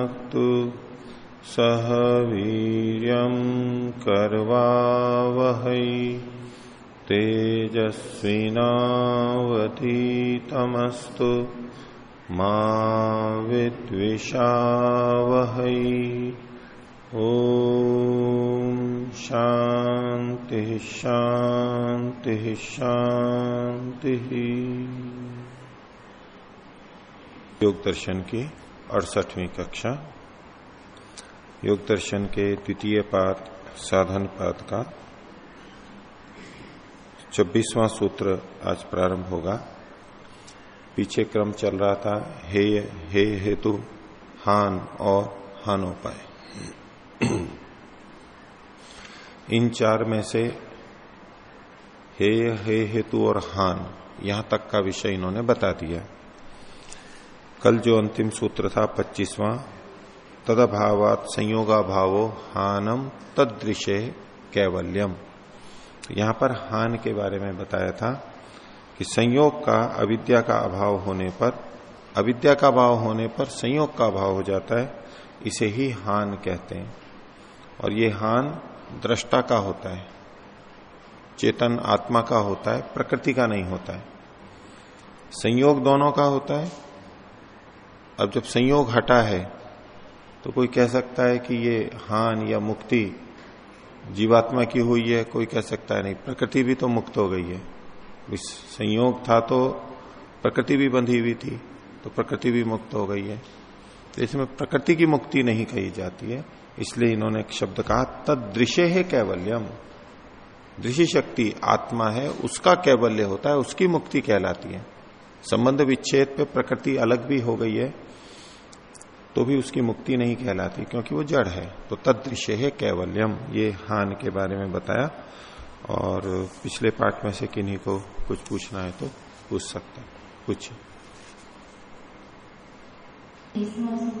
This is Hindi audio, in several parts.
भुनक्तु सह वीर्यं कर्वावहै तेजस्विनावधीतमस्तु मा विद्विषावहै। ॐ शान्तिः शान्तिः शान्तिः। योग दर्शन की अड़सठवीं कक्षा, योग दर्शन के द्वितीय पाद, साधन पाद का छब्बीसवां सूत्र आज प्रारंभ होगा। पीछे क्रम चल रहा था, हे हे हेतु, हान और हानोपाय इन चार में से हे हे हेतु और हान, यहाँ तक का विषय इन्होंने बता दिया। कल जो अंतिम सूत्र था पच्चीसवां, तदभावात संयोगा भावो हानम तदृशे कैवल्यम। यहाँ पर हान के बारे में बताया था कि संयोग का अविद्या का अभाव होने पर, अविद्या का भाव होने पर संयोग का अभाव हो जाता है, इसे ही हान कहते हैं। और ये हान दृष्टा का होता है, चेतन आत्मा का होता है, प्रकृति का नहीं होता है। संयोग दोनों का होता है अब जब संयोग हटा है तो कोई कह सकता है कि ये हान या मुक्ति जीवात्मा की हुई है, कोई कह सकता है नहीं। प्रकृति भी तो मुक्त हो गई है। संयोग था तो प्रकृति भी बंधी हुई थी तो प्रकृति भी मुक्त हो गई है। तो इसमें प्रकृति की मुक्ति नहीं कही जाती है, इसलिए इन्होंने एक शब्द कहा तद दृश्य है कैवल्यम। दृश्य शक्ति आत्मा है, उसका कैवल्य होता है, उसकी मुक्ति कहलाती है। संबंध विच्छेद पे प्रकृति अलग भी हो गई है तो भी उसकी मुक्ति नहीं कहलाती क्योंकि वो जड़ है। तो तदृश्य है कैवल्यम ये हान के बारे में बताया और पिछले पार्ट में से किन्हीं को कुछ पूछना है तो पूछ सकते कुछ इसमें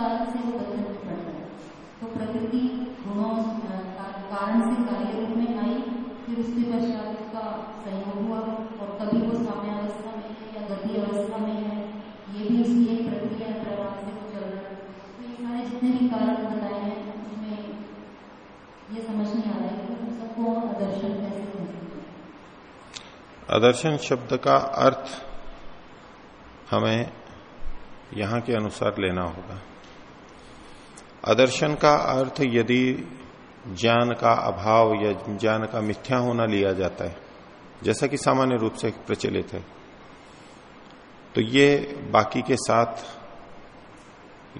कारण से वो बंधन में पड़ता है तो प्रकृति कारण से कार्य रूप में आई, फिर उसके पश्चात उसका संयोग हुआ और कभी वो साम्य अवस्था में है या गति अवस्था में है, ये भी उसकी एक प्रक्रिया प्रवाह से वो चल रहा है। तो ये सारे जितने भी कारण बताए हैं उसमें ये समझ नहीं आ रहा है कि सबको आदर्शन कैसे आदर्शन शब्द का अर्थ हमें यहाँ के अनुसार लेना होगा। आदर्शन का अर्थ यदि ज्ञान का अभाव या ज्ञान का मिथ्या होना लिया जाता है, जैसा कि सामान्य रूप से प्रचलित है तो ये बाकी के साथ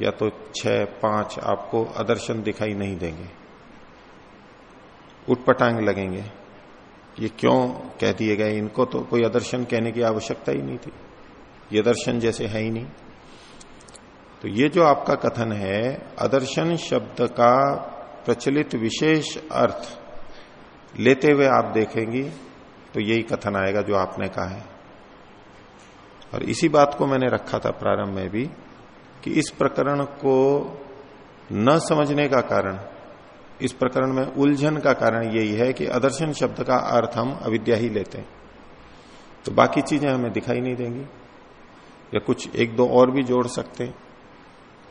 या तो छह, पाँच आपको आदर्शन दिखाई नहीं देंगे। उटपटांग लगेंगे। ये क्यों कह दिए गए इनको? तो कोई आदर्शन कहने की आवश्यकता ही नहीं थी। ये दर्शन जैसे है ही नहीं। तो ये जो आपका कथन है आदर्शन शब्द का प्रचलित विशेष अर्थ लेते हुए आप देखेंगी तो यही कथन आएगा जो आपने कहा है। और इसी बात को मैंने रखा था प्रारंभ में भी, कि इस प्रकरण को न समझने का कारण, इस प्रकरण में उलझन का कारण यही है कि अदर्शन शब्द का अर्थ हम अविद्या ही लेते हैं। तो बाकी चीज़ें हमें दिखाई नहीं देंगी, या कुछ एक दो और भी जोड़ सकते हैं।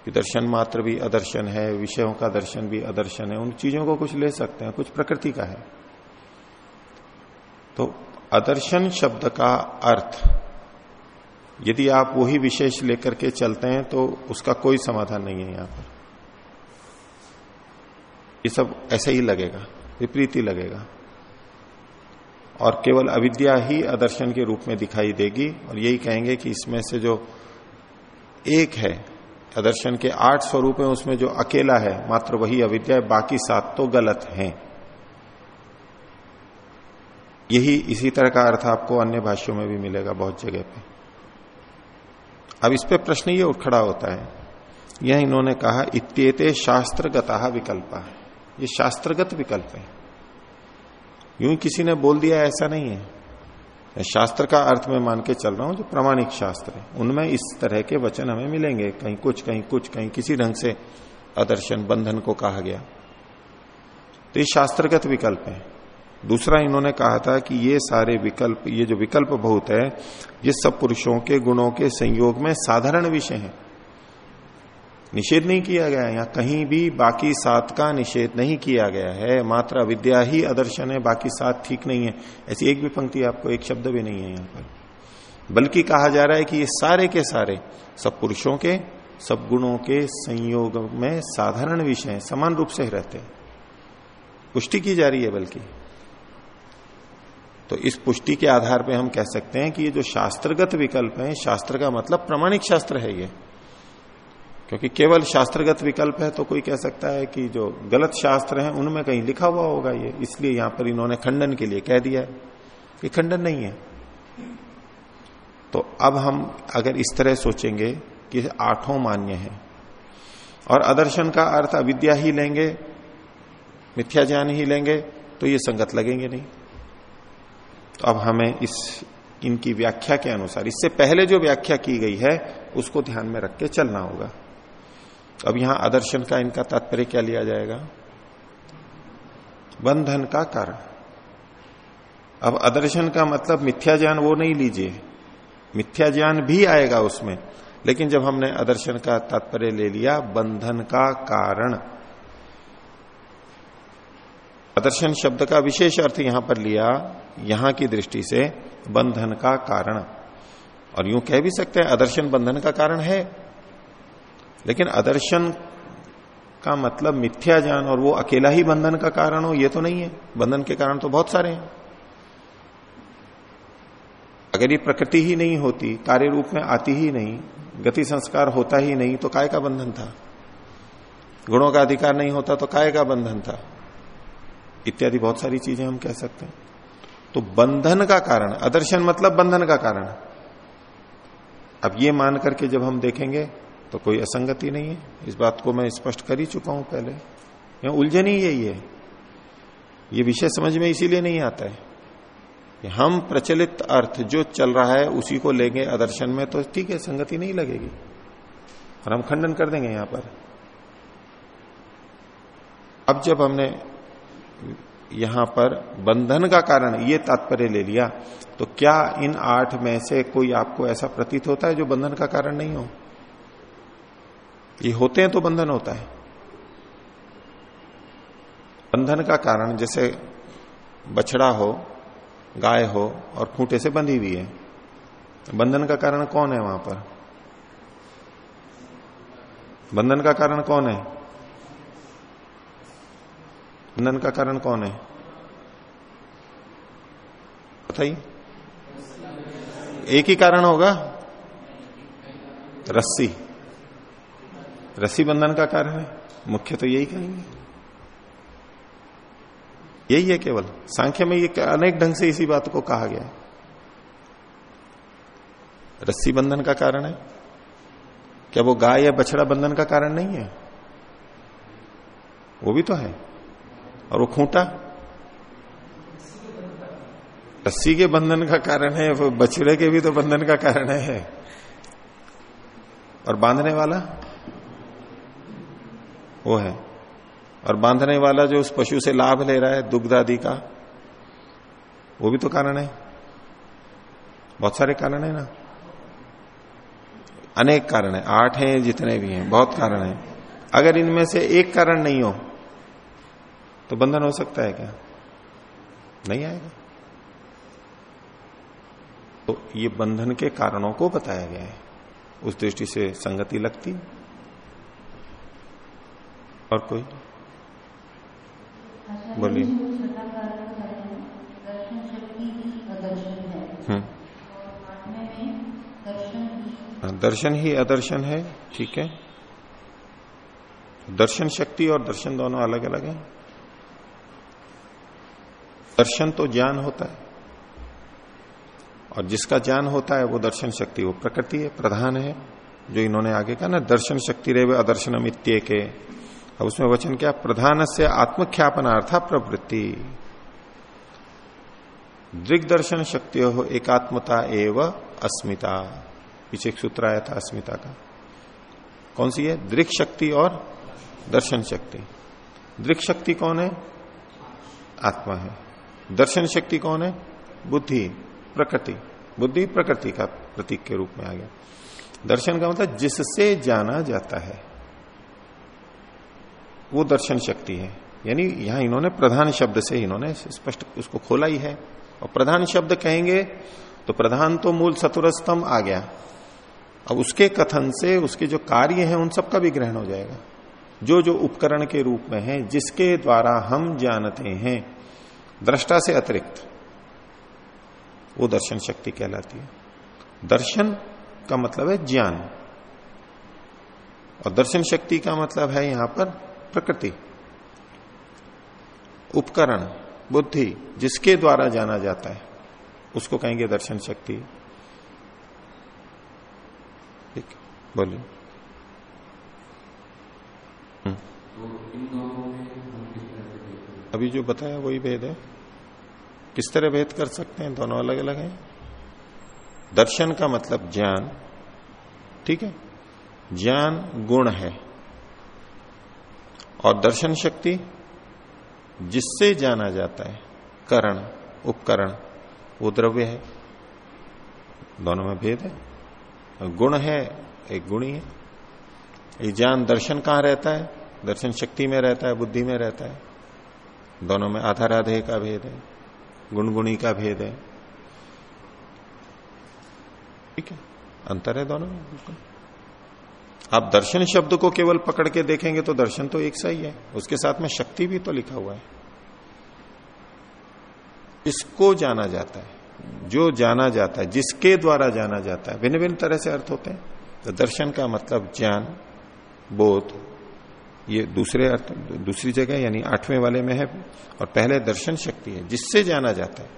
कि दर्शन मात्र भी अदर्शन है, विषयों का दर्शन भी अदर्शन है, उन चीज़ों को कुछ ले सकते हैं, कुछ प्रकृति का है। तो अदर्शन शब्द का अर्थ, यदि आप वही विशेष लेकर के चलते हैं तो उसका कोई समाधान नहीं है यहाँ पर। ये सब ऐसे ही लगेगा, विपरीत ही लगेगा। और केवल अविद्या ही अदर्शन के रूप में दिखाई देगी, और यही कहेंगे कि इसमें से जो एक है अदर्शन के आठ स्वरूप है, उसमें जो अकेला है, मात्र वही अविद्या है, बाकी सात तो गलत हैं। यही इसी तरह का अर्थ आपको अन्य भाष्यों में भी मिलेगा बहुत जगह पे। अब इस पे प्रश्न ये उठ खड़ा होता है। यह इन्होंने कहा, इत्येते शास्त्रगता विकल्प। ये शास्त्रगत विकल्प है। यूँ किसी ने बोल दिया, ऐसा नहीं है। शास्त्र का अर्थ में मान के चल रहा हूँ, जो प्रमाणिक शास्त्र है। उनमें इस तरह के वचन हमें मिलेंगे। कहीं कुछ कहीं कुछ, कहीं किसी ढंग से आदर्शन बंधन को कहा गया। तो ये शास्त्रगत विकल्प है। दूसरा इन्होंने कहा था कि ये सारे विकल्प, ये जो विकल्प बहुत है, ये सब पुरुषों के गुणों के संयोग में साधारण विषय है। निषेध नहीं किया गया यहाँ कहीं भी बाकी सात का निषेध नहीं किया गया है। मात्र विद्या ही आदर्शन है, बाकी सात ठीक नहीं है। ऐसी एक भी पंक्ति आपको, एक शब्द भी नहीं है यहाँ पर। बल्कि कहा जा रहा है कि ये सारे के सारे, सब पुरुषों के, सब गुणों के संयोग में साधारण विषय समान रूप से रहते हैं। पुष्टि की जा रही है बल्कि। तो इस पुष्टि के आधार पर हम कह सकते हैं कि ये जो शास्त्रगत विकल्प है, शास्त्र का मतलब प्रमाणिक शास्त्र है ये। क्योंकि केवल शास्त्रगत विकल्प है तो कोई कह सकता है कि जो गलत शास्त्र है, उनमें कहीं लिखा हुआ होगा ये। इसलिए यहाँ पर इन्होंने खंडन के लिए कह दिया है ये खंडन नहीं है। तो अब हम अगर इस तरह सोचेंगे कि आठों मान्य है, और आदर्शन का अर्थ अविद्या ही लेंगे मिथ्या ज्ञान ही लेंगे तो ये संगत लगेंगे नहीं। तो अब हमें इस, इनकी व्याख्या के अनुसार, इससे पहले जो व्याख्या की गई है, उसको ध्यान में रख के चलना होगा। अब यहाँ आदर्शन का इनका तात्पर्य क्या लिया जाएगा? बंधन का कारण। अब आदर्शन का मतलब मिथ्या ज्ञान वो नहीं लीजिए। मिथ्या ज्ञान भी आएगा उसमें, लेकिन जब हमने आदर्शन का तात्पर्य ले लिया, बंधन का कारण। आदर्शन शब्द का विशेष अर्थ यहाँ पर लिया, यहाँ की दृष्टि से बंधन का कारण। और यूँ कह भी सकते हैं, आदर्शन बंधन का कारण है। लेकिन आदर्शन का मतलब मिथ्या ज्ञान और वो अकेला ही बंधन का कारण हो, ये तो नहीं है। बंधन के कारण तो बहुत सारे हैं। अगर ये प्रकृति ही नहीं होती कार्य रूप में आती ही नहीं, गति संस्कार होता ही नहीं तो काय का बंधन था? गुणों का अधिकार नहीं होता तो काय का बंधन था? इत्यादि बहुत सारी चीज़ें हम कह सकते हैं। तो बंधन का कारण अदर्शन मतलब बंधन का कारण। अब ये मान करके जब हम देखेंगे तो कोई असंगति नहीं है। इस बात को मैं स्पष्ट कर ही चुका हूँ पहले। यहाँ उलझन ही यही है। ये विषय समझ में इसीलिए नहीं आता है कि हम प्रचलित अर्थ जो चल रहा है, उसी को लेंगे आदर्शन में तो ठीक है, संगति नहीं लगेगी। और हम खंडन कर देंगे यहाँ पर। अब जब हमने यहाँ पर बंधन का कारण, ये तात्पर्य ले लिया तो क्या इन आठ में से कोई आपको ऐसा प्रतीत होता है जो बंधन का कारण नहीं हो? ये होते हैं तो बंधन होता है। बंधन का कारण जैसे बछड़ा हो, गाय हो और खूंटे से बंधी हुई है, बंधन का कारण कौन है वहाँ पर? बंधन का कारण कौन है? बंधन का कारण कौन है? बताइए। एक ही कारण होगा? रस्सी। रस्सी बंधन का कारण है। मुख्य तो यही कहेंगे। यही है केवल। सांख्य में ये अनेक ढंग से इसी बात को कहा गया है। रस्सी बंधन का कारण है। क्या वो गाय या बछड़ा बंधन का कारण नहीं है? वो भी तो है। और वो खूंटा? रस्सी के बंधन का कारण है, वो बछड़े के भी तो बंधन का कारण है। और बांधने वाला? वो है। और बांधने वाला जो उस पशु से लाभ ले रहा है, दुग्ध आदि का, वो भी तो कारण है। बहुत सारे कारण है ना। अनेक कारण है। आठ हैं, जितने भी हैं, बहुत कारण है। अगर इनमें से एक कारण नहीं हो तो बंधन हो सकता है क्या? नहीं आएगा। तो ये बंधन के कारणों को बताया गया है। उस दृष्टि से संगति लगती। और कोई? बोलिए। दर्शन ही अदर्शन है, ठीक है? दर्शन शक्ति और दर्शन दोनों अलग अलग हैं। दर्शन तो ज्ञान होता है। और जिसका ज्ञान होता है, वो दर्शन शक्ति, वो प्रकृति है, प्रधान है, जो इन्होंने आगे कहा ना, दर्शन शक्ति रे अदर्शन इत्य के अब उसमें वचन क्या? प्रधान से आत्मख्यापनार्था प्रवृत्ति। दृग्दर्शन शक्ति हो एकात्मता एव अस्मिता। पीछे एक सूत्र आया था अस्मिता का। कौन सी है? दृक शक्ति और दर्शन शक्ति। दृक शक्ति कौन है? आत्मा है। दर्शन शक्ति कौन है? बुद्धि, प्रकृति। बुद्धि प्रकृति का प्रतीक के रूप में आ गया। दर्शन का मतलब जिससे जाना जाता है। वो दर्शन शक्ति है। यानी यहाँ इन्होंने प्रधान शब्द से इन्होंने स्पष्ट उसको खोला ही है। और प्रधान शब्द कहेंगे तो प्रधान तो मूल सतुर स्तंभ आ गया। अब उसके कथन से उसके जो कार्य हैं, उन सबका भी ग्रहण हो जाएगा। जो जो उपकरण के रूप में है, जिसके द्वारा हम जानते हैं, दृष्टा से अतिरिक्त, वो दर्शन शक्ति कहलाती है। दर्शन का मतलब है ज्ञान। और दर्शन शक्ति का मतलब है यहाँ पर प्रकृति, उपकरण, बुद्धि जिसके द्वारा जाना जाता है, उसको कहेंगे दर्शन शक्ति। ठीक, बोलिए। हम्म। अभी जो बताया वही भेद है। किस तरह भेद कर सकते हैं? दोनों अलग अलग हैं। दर्शन का मतलब ज्ञान। ठीक है? ज्ञान गुण है। और दर्शन शक्ति जिससे जाना जाता है, करण, उपकरण, वो द्रव्य है। दोनों में भेद है। गुण है, एक गुणी है। ये ज्ञान दर्शन कहाँ रहता है? दर्शन शक्ति में रहता है, बुद्धि में रहता है। दोनों में आधाराधेय का भेद है, गुणगुणी का भेद है। ठीक है? अंतर है दोनों में, बिल्कुल। आप दर्शन शब्द को केवल पकड़ के देखेंगे तो दर्शन तो एक सा ही है। उसके साथ में शक्ति भी तो लिखा हुआ है। इसको जाना जाता है। जो जाना जाता है, जिसके द्वारा जाना जाता है भिन्न भिन्न तरह से अर्थ होते हैं। तो दर्शन का मतलब ज्ञान, बोध, ये दूसरे अर्थ, दूसरी जगह यानी आठवें वाले में है, और पहले दर्शन शक्ति है, जिससे जाना जाता है।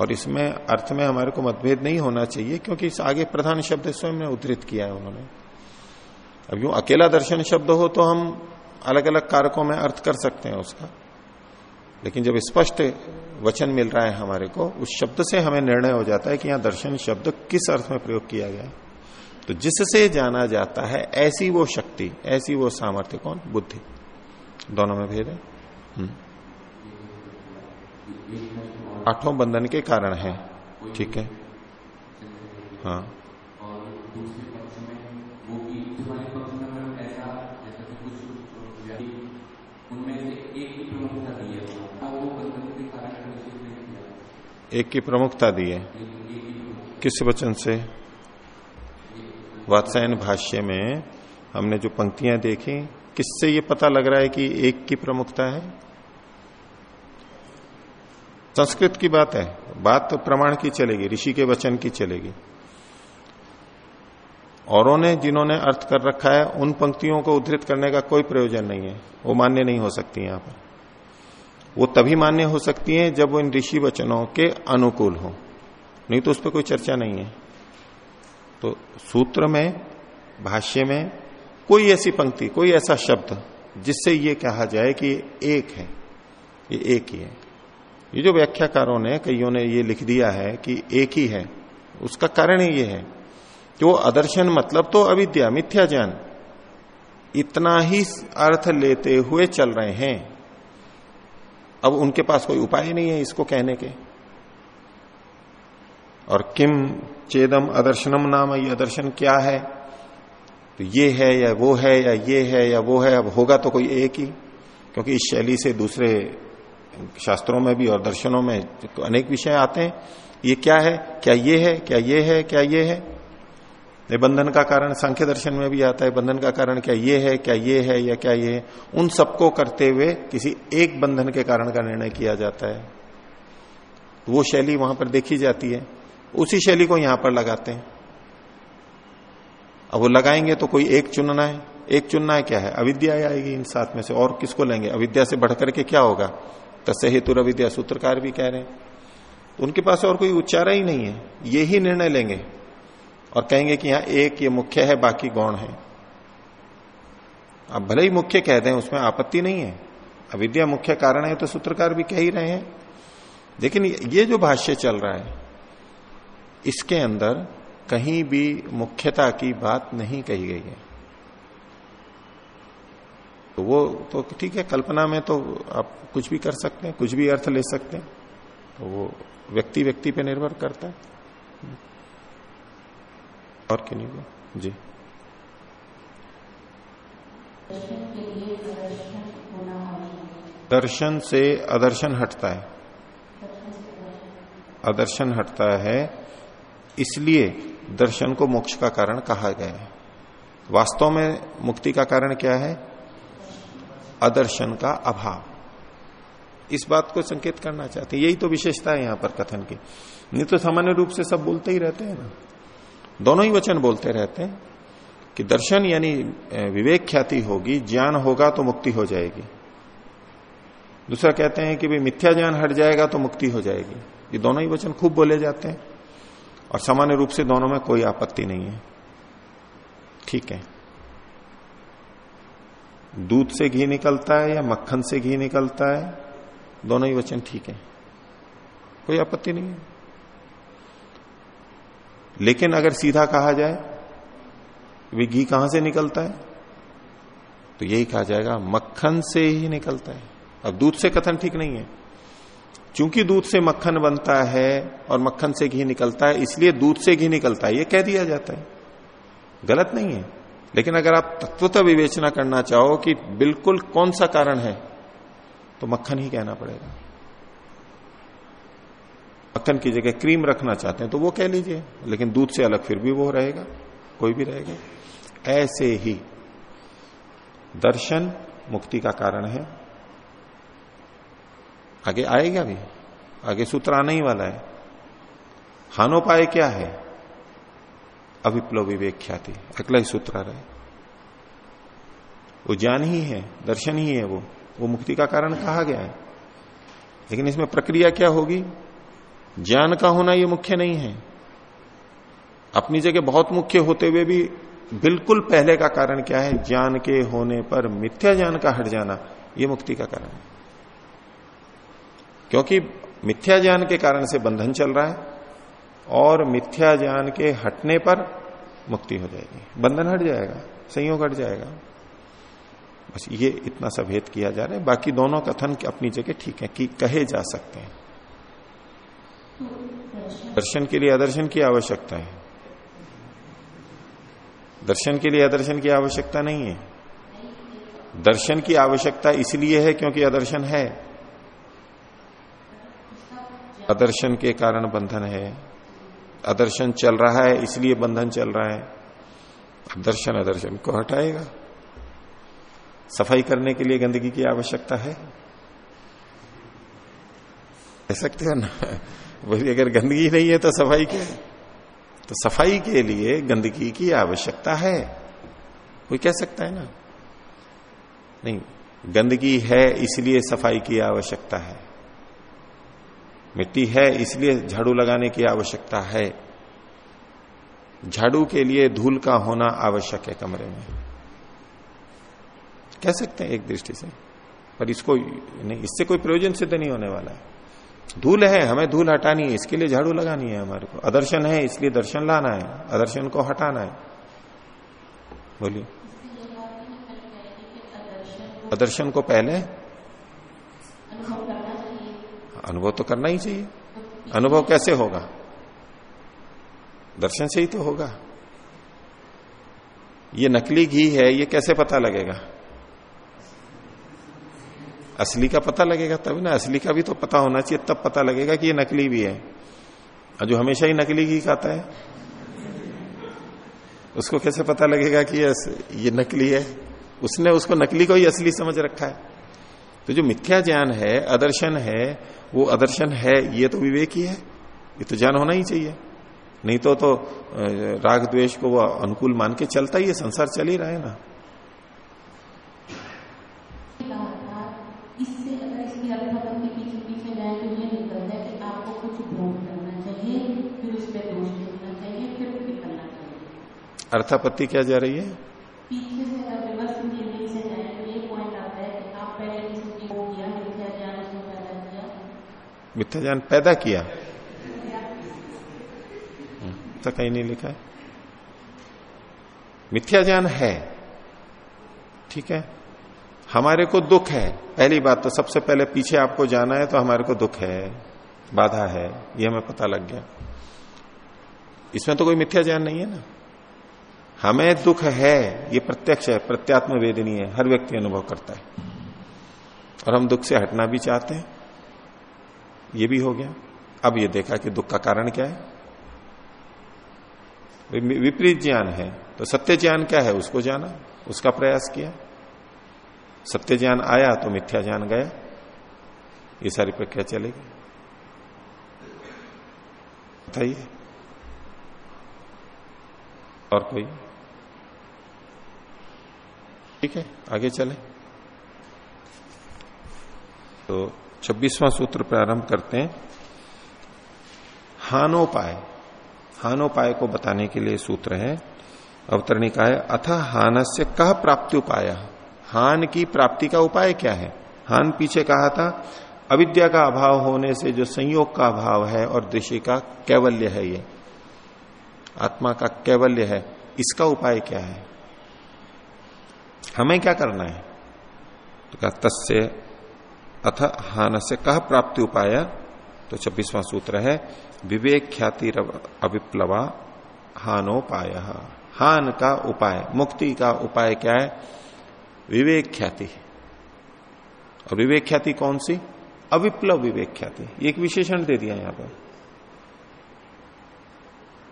और इसमें, अर्थ में हमारे को मतभेद नहीं होना चाहिए, क्योंकि इस आगे प्रधान शब्द स्वयं ने उद्धृत किया है उन्होंने। अब यूँ अकेला दर्शन शब्द हो तो हम अलग अलग कारकों में अर्थ कर सकते हैं उसका। लेकिन जब स्पष्ट वचन मिल रहा है हमारे को, उस शब्द से हमें निर्णय हो जाता है कि यहाँ दर्शन शब्द किस अर्थ में प्रयोग किया गया तो जिससे जाना जाता है, ऐसी वो शक्ति, ऐसी वो सामर्थ्य कौन? बुद्धि। दोनों में भेद है? हम्म। आठों बंधन के कारण है। ठीक है? हाँ। एक की प्रमुखता दी है। किस वचन से? वात्सायन भाष्य में हमने जो पंक्तियाँ देखी, किससे ये पता लग रहा है कि एक की प्रमुखता है? संस्कृत की बात है। बात तो प्रमाण की चलेगी, ऋषि के वचन की चलेगी। औरों ने, जिन्होंने अर्थ कर रखा है, उन पंक्तियों को उद्धृत करने का कोई प्रयोजन नहीं है। वो मान्य नहीं हो सकती यहाँ पर। वो तभी मान्य हो सकती है जब वो इन ऋषि वचनों के अनुकूल हो। नहीं तो उस पर कोई चर्चा नहीं है। तो सूत्र में, भाष्य में कोई ऐसी पंक्ति, कोई ऐसा शब्द जिससे ये कहा जाए कि एक है, ये एक ही है। ये जो व्याख्याकारों ने, कईयों ने ये लिख दिया है कि एक ही है, उसका कारण ये है कि वो अदर्शन मतलब तो अविद्या, मिथ्या ज्ञान, इतना ही अर्थ लेते हुए चल रहे हैं। अब उनके पास कोई उपाय नहीं है इसको कहने के। और किम चेदम अदर्शनम नाम ये अदर्शन क्या है? तो ये है या वो है या ये है या वो है, अब होगा तो कोई एक ही। क्योंकि इस शैली से दूसरे शास्त्रों में भी और दर्शनों में अनेक विषय आते हैं। ये क्या है? क्या ये है? क्या ये है? क्या ये है? क्या ये बंधन का कारण सांख्य दर्शन में भी आता है। बंधन का कारण क्या ये है, क्या ये है या क्या ये है? उन सबको करते हुए किसी एक बंधन के कारण का निर्णय किया जाता है। वो शैली वहाँ पर देखी जाती है। उसी शैली को यहाँ पर लगाते हैं। अब वो लगाएँगे तो कोई एक चुनना है। एक चुनना है क्या है? अविद्या आएगी इन सात में से। और किसको लेंगे? अविद्या से बढ़कर के क्या होगा? तस्य हेतु अविद्या सूत्रकार भी कह रहे हैं। उनके पास और कोई उच्चारा ही नहीं है। ये ही निर्णय लेंगे। और कहेंगे कि यहाँ एक ये मुख्य है, बाकी गौण है। अब भले ही मुख्य कह दें, उसमें आपत्ति नहीं है। अविद्या मुख्य कारण है तो सूत्रकार भी कह ही रहे हैं। लेकिन ये जो भाष्य चल रहा है, इसके अंदर कहीं भी मुख्यता की बात नहीं कही गई है। तो वो तो ठीक है, कल्पना में तो आप कुछ भी कर सकते हैं, कुछ भी अर्थ ले सकते हैं तो वो व्यक्ति व्यक्ति पे निर्भर करता है। और क्यों नहीं जी। दर्शन से अदर्शन हटता है। अदर्शन हटता है इसलिए दर्शन को मोक्ष का कारण कहा गया है। वास्तव में मुक्ति का कारण क्या है? अदर्शन का अभाव। इस बात को संकेत करना चाहते हैं। यही तो विशेषता है यहाँ पर कथन की। नहीं तो सामान्य रूप से सब बोलते ही रहते हैं ना। दोनों ही वचन बोलते रहते हैं कि दर्शन यानी विवेक ख्याति होगी, ज्ञान होगा तो मुक्ति हो जाएगी। दूसरा कहते हैं कि भाई मिथ्या ज्ञान हट जाएगा तो मुक्ति हो जाएगी। ये दोनों ही वचन खूब बोले जाते हैं। और सामान्य रूप से दोनों में कोई आपत्ति नहीं है। ठीक है। दूध से घी निकलता है या मक्खन से घी निकलता है, दोनों ही वचन ठीक है। कोई आपत्ति नहीं है। लेकिन अगर सीधा कहा जाए, वे घी कहाँ से निकलता है? तो यही कहा जाएगा, मक्खन से ही निकलता है। अब दूध से कथन ठीक नहीं है। चूँकि दूध से मक्खन बनता है और मक्खन से घी निकलता है, इसलिए दूध से घी निकलता है, ये कह दिया जाता है। गलत नहीं है। लेकिन अगर आप तत्वता विवेचना करना चाहो कि बिल्कुल कौन सा कारण है तो मक्खन ही कहना पड़ेगा। मक्खन की जगह क्रीम रखना चाहते हैं तो वो कह लीजिए। लेकिन दूध से अलग फिर भी वो रहेगा, कोई भी रहेगा। ऐसे ही दर्शन मुक्ति का कारण है। आगे आएगा भी। आगे सूत्र आने ही वाला है। हानोपाय क्या है? अविप्लव विवेक ख्याति अगला ही सूत्र आ रहा है। वो ज्ञान ही है, दर्शन ही है वो। वो मुक्ति का कारण कहा गया है। लेकिन इसमें प्रक्रिया क्या होगी? ज्ञान का होना ये मुख्य नहीं है। अपनी जगह बहुत मुख्य होते हुए भी बिल्कुल पहले का कारण क्या है? ज्ञान के होने पर मिथ्या ज्ञान का हट जाना, ये मुक्ति का कारण है। क्योंकि मिथ्या ज्ञान के कारण से बंधन चल रहा है और मिथ्या ज्ञान के हटने पर मुक्ति हो जाएगी। बंधन हट जाएगा, संयोग हट जाएगा। बस ये इतना सा भेद किया जा रहा है। बाकी दोनों कथन अपनी जगह ठीक है कि कहे जा सकते हैं। दर्शन के लिए अदर्शन की आवश्यकता है। दर्शन के लिए अदर्शन की आवश्यकता नहीं है। दर्शन की आवश्यकता इसलिए है क्योंकि अदर्शन है। अदर्शन के कारण बंधन है। अदर्शन चल रहा है, इसलिए बंधन चल रहा है। दर्शन अदर्शन को हटाएगा। सफ़ाई करने के लिए गंदगी की आवश्यकता है। कह सकते हो ना? वही अगर गंदगी नहीं है तो सफ़ाई क्या है तो सफ़ाई के लिए गंदगी की आवश्यकता है। कोई कह सकता है ना? नहीं, गंदगी है इसलिए सफ़ाई की आवश्यकता है। मिट्टी है इसलिए झाड़ू लगाने की आवश्यकता है। झाड़ू के लिए धूल का होना आवश्यक है कमरे में। कह सकते हैं एक दृष्टि से, पर इसको नहीं, इससे कोई प्रयोजन सिद्ध नहीं होने वाला है। धूल है, हमें धूल हटानी है, इसके लिए झाड़ू लगानी है हमारे को। अदर्शन है, इसलिए दर्शन लाना है, अदर्शन को हटाना है। बोलिए। अदर्शन को पहले अनुभव तो करना ही चाहिए। अनुभव कैसे होगा? दर्शन से ही तो होगा। ये नकली घी है, ये कैसे पता लगेगा? असली का पता लगेगा तभी ना, असली का भी तो पता होना चाहिए, तब पता लगेगा कि ये नकली भी है। और जो हमेशा ही नकली घी खाता है, उसको कैसे पता लगेगा कि ये नकली है? उसने उसको नकली को ही असली समझ रखा है। तो जो मिथ्या ज्ञान है, अदर्शन है, वो अदर्शन है, ये तो विवेक ही। है ये तो ज्ञान होना ही चाहिए। नहीं तो तो राग द्वेष को वो अनुकूल मान के चलता ही है, संसार चल ही रहा है ना। अर्थापत्ति क्या जा रही है? ज्ञान पैदा किया। मिथ्या ज्ञान पैदा किया। हम्म, तो कहीं नहीं लिखा है। मिथ्या ज्ञान है। ठीक है? हमारे को दुख है। पहली बात तो सबसे पहले पीछे आपको जाना है तो हमारे को दुख है। बाधा है। ये हमें पता लग गया। इसमें तो कोई मिथ्या ज्ञान नहीं है ना। हमें दुख है, ये प्रत्यक्ष है, प्रत्यात्म वेदनी है, हर व्यक्ति अनुभव करता है। और हम दुख से हटना भी चाहते हैं। ये भी हो गया। अब ये देखा कि दुख का कारण क्या है। विपरीत ज्ञान है। तो सत्य ज्ञान क्या है, उसको जाना, उसका प्रयास किया। सत्य ज्ञान आया तो मिथ्या ज्ञान गया। ये सारी प्रक्रिया चलेगी बताइए। और कोई? ठीक है, आगे चले। तो छब्बीसवां सूत्र प्रारंभ करते हैं। हानोपाय। हानोपाय को बताने के लिए सूत्र है। अवतरणिका है, अथ हानस्य कह प्राप्ति उपाय हान की प्राप्ति का उपाय क्या है? हान पीछे कहा था, अविद्या का अभाव होने से जो संयोग का अभाव है और दृश्य का कैवल्य है ये। आत्मा का कैवल्य है, इसका उपाय क्या है? हमें क्या करना है? तो कहा, तस्य अथ हान से कह प्राप्ति उपाय? तो छब्बीसवां सूत्र है, विवेक ख्याति अविप्लवा हानोपाय। हान का उपाय, मुक्ति का उपाय क्या है? विवेक ख्याति। और विवेक ख्याति कौन सी? अविप्लव विवेक ख्याति। एक विशेषण दे दिया यहाँ पर।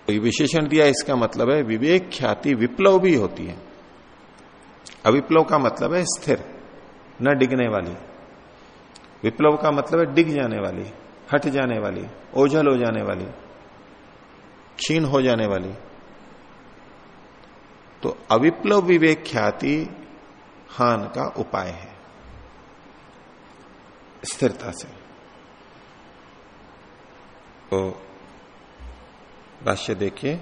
तो विशेषण दिया, इसका मतलब है विवेक ख्याति विप्लव भी होती है। अविप्लव का मतलब है स्थिर, न डिगने वाली। विप्लव का मतलब है डिग जाने वाली, हट जाने वाली, ओझल हो जाने वाली, क्षीण हो जाने वाली। तो अविप्लव विवेक ख्याति हान का उपाय है, स्थिरता से। तो भाष्य देखिए,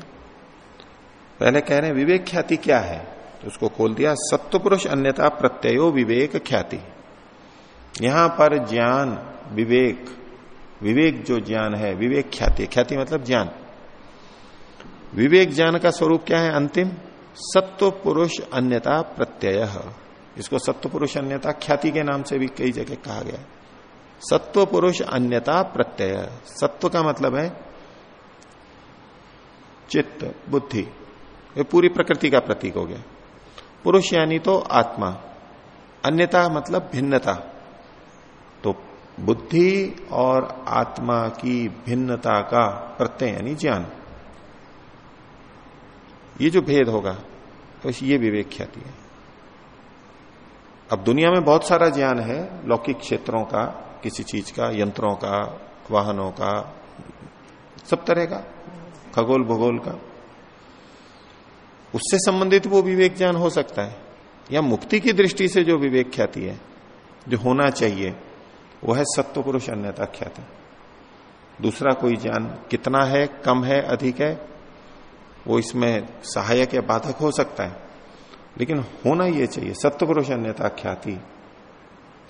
पहले कह रहे हैं, विवेक ख्याति क्या है? उसको खोल दिया सत्व पुरुष अन्यता प्रत्ययो विवेक ख्याति। यहाँ पर ज्ञान, विवेक विवेक जो ज्ञान है, विवेक ख्याति ख्याति मतलब ज्ञान। विवेक ज्ञान का स्वरूप क्या है अंतिम? सत्व पुरुष अन्यता प्रत्यय। इसको सत्व पुरुष अन्यता ख्याति के नाम से भी कई जगह कहा गया। है सत्व पुरुष अन्यता प्रत्यय। सत्व का मतलब है चित्त, बुद्धि। ये पूरी प्रकृति का प्रतीक हो गया। पुरुष यानी तो आत्मा। अन्यता मतलब भिन्नता। तो बुद्धि और आत्मा की भिन्नता का प्रत्यय यानी ज्ञान। ये जो भेद होगा तो ये विवेक ख्याति है। अब दुनिया में बहुत सारा ज्ञान है, लौकिक क्षेत्रों का, किसी चीज़ का, यंत्रों का, वाहनों का, सब तरह का, खगोल भूगोल का। उससे संबंधित वो विवेक ज्ञान हो सकता है, या मुक्ति की दृष्टि से जो विवेक ख्याति है, जो होना चाहिए वो है सत्व पुरुष अन्यता ख्याति। दूसरा कोई ज्ञान कितना है, कम है, अधिक है, वो इसमें सहायक या बाधक हो सकता है, लेकिन होना ये चाहिए सत्य पुरुष अन्यता ख्याति।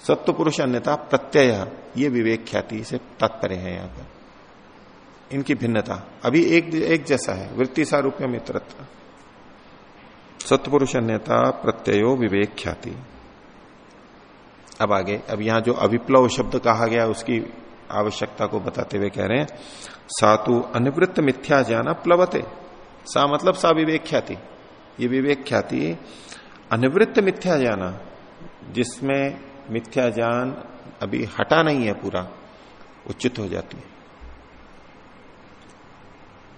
सत्य पुरुष अन्यता प्रत्यय, ये विवेक ख्याति से तात्पर्य है यहाँ पर। इनकी भिन्नता, अभी एक एक जैसा है, वृत्ति सारूप्य मित्रत्व। सत्पुरुष अन्यता प्रत्ययो विवेक ख्याति अब आगे, अब यहाँ जो अविप्लव शब्द कहा गया, उसकी आवश्यकता को बताते हुए कह रहे हैं, सातु अनिवृत्त मिथ्या जाना प्लवते। सा मतलब सा विवेक ख्याति ये विवेक ख्याति अनिवृत्त मिथ्या जाना, जिसमें मिथ्या ज्ञान अभी हटा नहीं है पूरा, उचित हो जाती है।